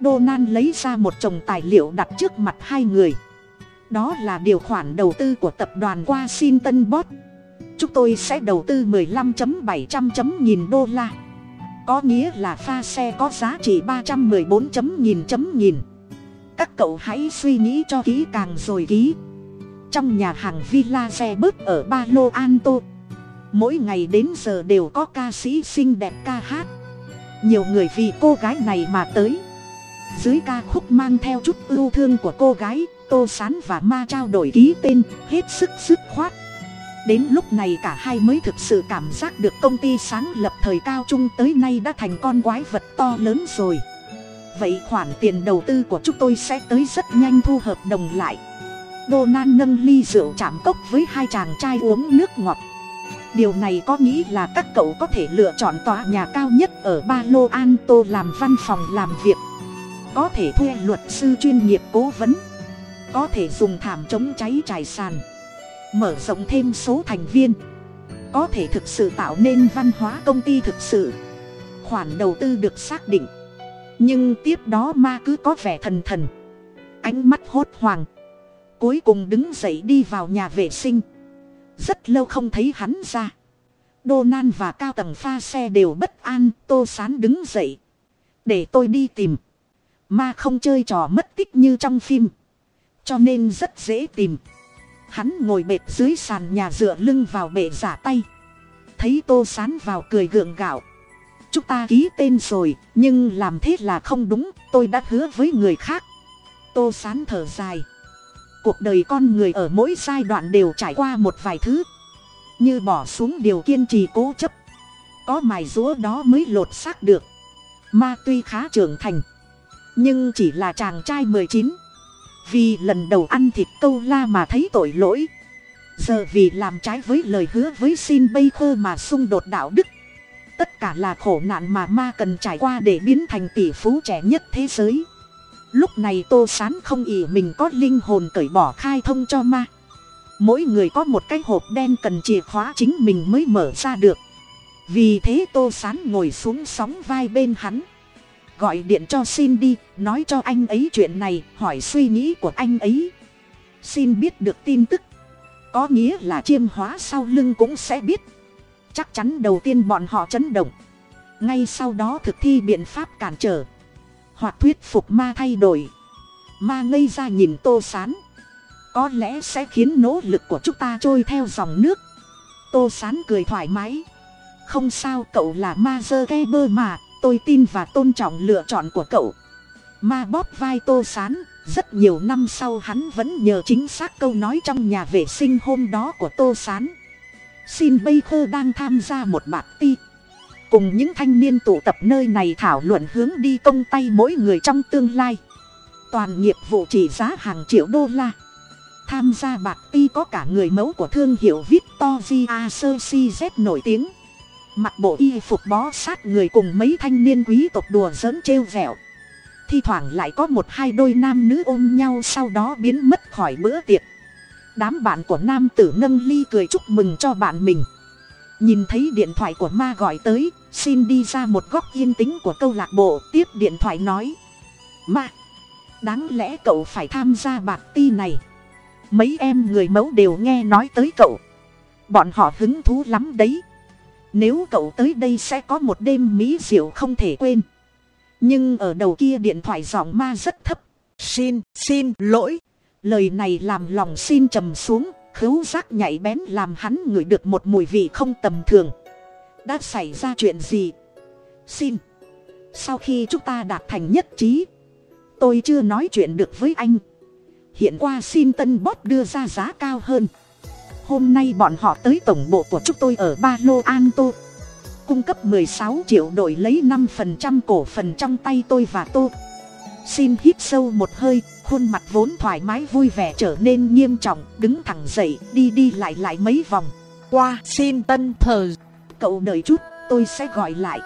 Đô nan lấy ra một chồng tài liệu đặt trước mặt hai người. Đó là điều khoản đầu tư của tập đoàn washington bot chúng tôi sẽ đầu tư 15.700 chấm nghìn đô la. Có nghĩa là pha xe có giá trị 314 chấm nghìn chấm nghìn. Các cậu hãy suy nghĩ cho kỹ càng rồi ký trong nhà hàng villa xe bớt ở ba lô anto mỗi ngày đến giờ đều có ca sĩ xinh đẹp ca hát. Nhiều người vì cô gái này mà tới. Dưới ca khúc mang theo chút ưu thương của cô gái, tô sán và ma trao đổi ký tên, hết sức dứt khoát. Đến lúc này cả hai mới thực sự cảm giác được công ty sáng lập thời cao trung tới nay đã thành con quái vật to lớn rồi. Vậy khoản tiền đầu tư của chúng tôi sẽ tới rất nhanh thu hợp đồng lại đô nan nâng ly rượu chạm cốc với hai chàng trai uống nước ngọt. Điều này có nghĩ là các cậu có thể lựa chọn tòa nhà cao nhất ở ba lô an tô làm văn phòng làm việc. Có thể thuê luật sư chuyên nghiệp cố vấn. Có thể dùng thảm chống cháy trải sàn. Mở rộng thêm số thành viên. Có thể thực sự tạo nên văn hóa công ty thực sự. Khoản đầu tư được xác định. Nhưng tiếp đó ma cứ có vẻ thần thần. Ánh mắt hốt hoảng cuối cùng đứng dậy đi vào nhà vệ sinh. Rất lâu không thấy hắn ra. Đô nan và cao tầng pha xe đều bất an, tô sán đứng dậy. Để tôi đi tìm. Ma không chơi trò mất tích như trong phim, cho nên rất dễ tìm. Hắn ngồi bệt dưới sàn nhà dựa lưng vào bệ giả tay. Thấy tô sán vào cười gượng gạo. Chúng ta ký tên rồi, nhưng làm thế là không đúng, tôi đã hứa với người khác. Tô sán thở dài cuộc đời con người ở mỗi giai đoạn đều trải qua một vài thứ. Như bỏ xuống điều kiên trì cố chấp. Có mài rúa đó mới lột xác được. Ma tuy khá trưởng thành. Nhưng chỉ là chàng trai mười chín. Vì lần đầu ăn thịt câu la mà thấy tội lỗi. Giờ vì làm trái với lời hứa với xin bây khơ mà xung đột đạo đức. Tất cả là khổ nạn mà ma cần trải qua để biến thành tỷ phú trẻ nhất thế giới lúc này tô sán không ỉ mình có linh hồn cởi bỏ khai thông cho ma. Mỗi người có một cái hộp đen cần chìa khóa chính mình mới mở ra được. Vì thế tô sán ngồi xuống sóng vai bên hắn. Gọi điện cho xin đi, nói cho anh ấy chuyện này, hỏi suy nghĩ của anh ấy. Xin biết được tin tức. Có nghĩa là chiêm hóa sau lưng cũng sẽ biết. Chắc chắn đầu tiên bọn họ chấn động. Ngay sau đó thực thi biện pháp cản trở hoặc thuyết phục ma thay đổi. Ma ngây ra nhìn tô sán. Có lẽ sẽ khiến nỗ lực của chúng ta trôi theo dòng nước. Tô sán cười thoải mái. Không sao, cậu là ma dơ ghe bơ mà, tôi tin và tôn trọng lựa chọn của cậu. Ma bóp vai tô sán, rất nhiều năm sau hắn vẫn nhờ chính xác câu nói trong nhà vệ sinh hôm đó của tô sán. Xin bây khơ đang tham gia một bạt ti cùng những thanh niên tụ tập nơi này thảo luận hướng đi công tay mỗi người trong tương lai. Toàn nghiệp vụ trị giá hàng triệu đô la. Tham gia bạc ti có cả người mẫu của thương hiệu victoria cz nổi tiếng. Mặc bộ y phục bó sát người cùng mấy thanh niên quý tộc đùa giỡn trêu vẹo thi thoảng lại có một hai đôi nam nữ ôm nhau sau đó biến mất khỏi bữa tiệc. Đám bạn của nam tử nâng ly cười chúc mừng cho bạn mình. Nhìn thấy điện thoại của ma gọi tới xin đi ra một góc yên tĩnh của câu lạc bộ, tiếp điện thoại nói. Ma, đáng lẽ cậu phải tham gia bạc ti này. Mấy em người mẫu đều nghe nói tới cậu. Bọn họ hứng thú lắm đấy. Nếu cậu tới đây sẽ có một đêm mỹ diệu không thể quên. Nhưng ở đầu kia điện thoại giọng ma rất thấp. Xin xin lỗi. Lời này làm lòng xin trầm xuống, khứu giác nhạy bén làm hắn ngửi được một mùi vị không tầm thường đã xảy ra chuyện gì? Xin, sau khi chúng ta đạt thành nhất trí, tôi chưa nói chuyện được với anh. Hiện qua xin tân bót đưa ra giá cao hơn. Hôm nay bọn họ tới tổng bộ của chúng tôi ở ba lô an tô. Cung cấp mười sáu triệu đổi lấy năm phần trăm cổ phần trong tay tôi và tô. Xin hít sâu một hơi, khuôn mặt vốn thoải mái vui vẻ trở nên nghiêm trọng, đứng thẳng dậy, đi đi lại lại mấy vòng. Qua xin tân thờ cậu đợi chút tôi sẽ gọi lại.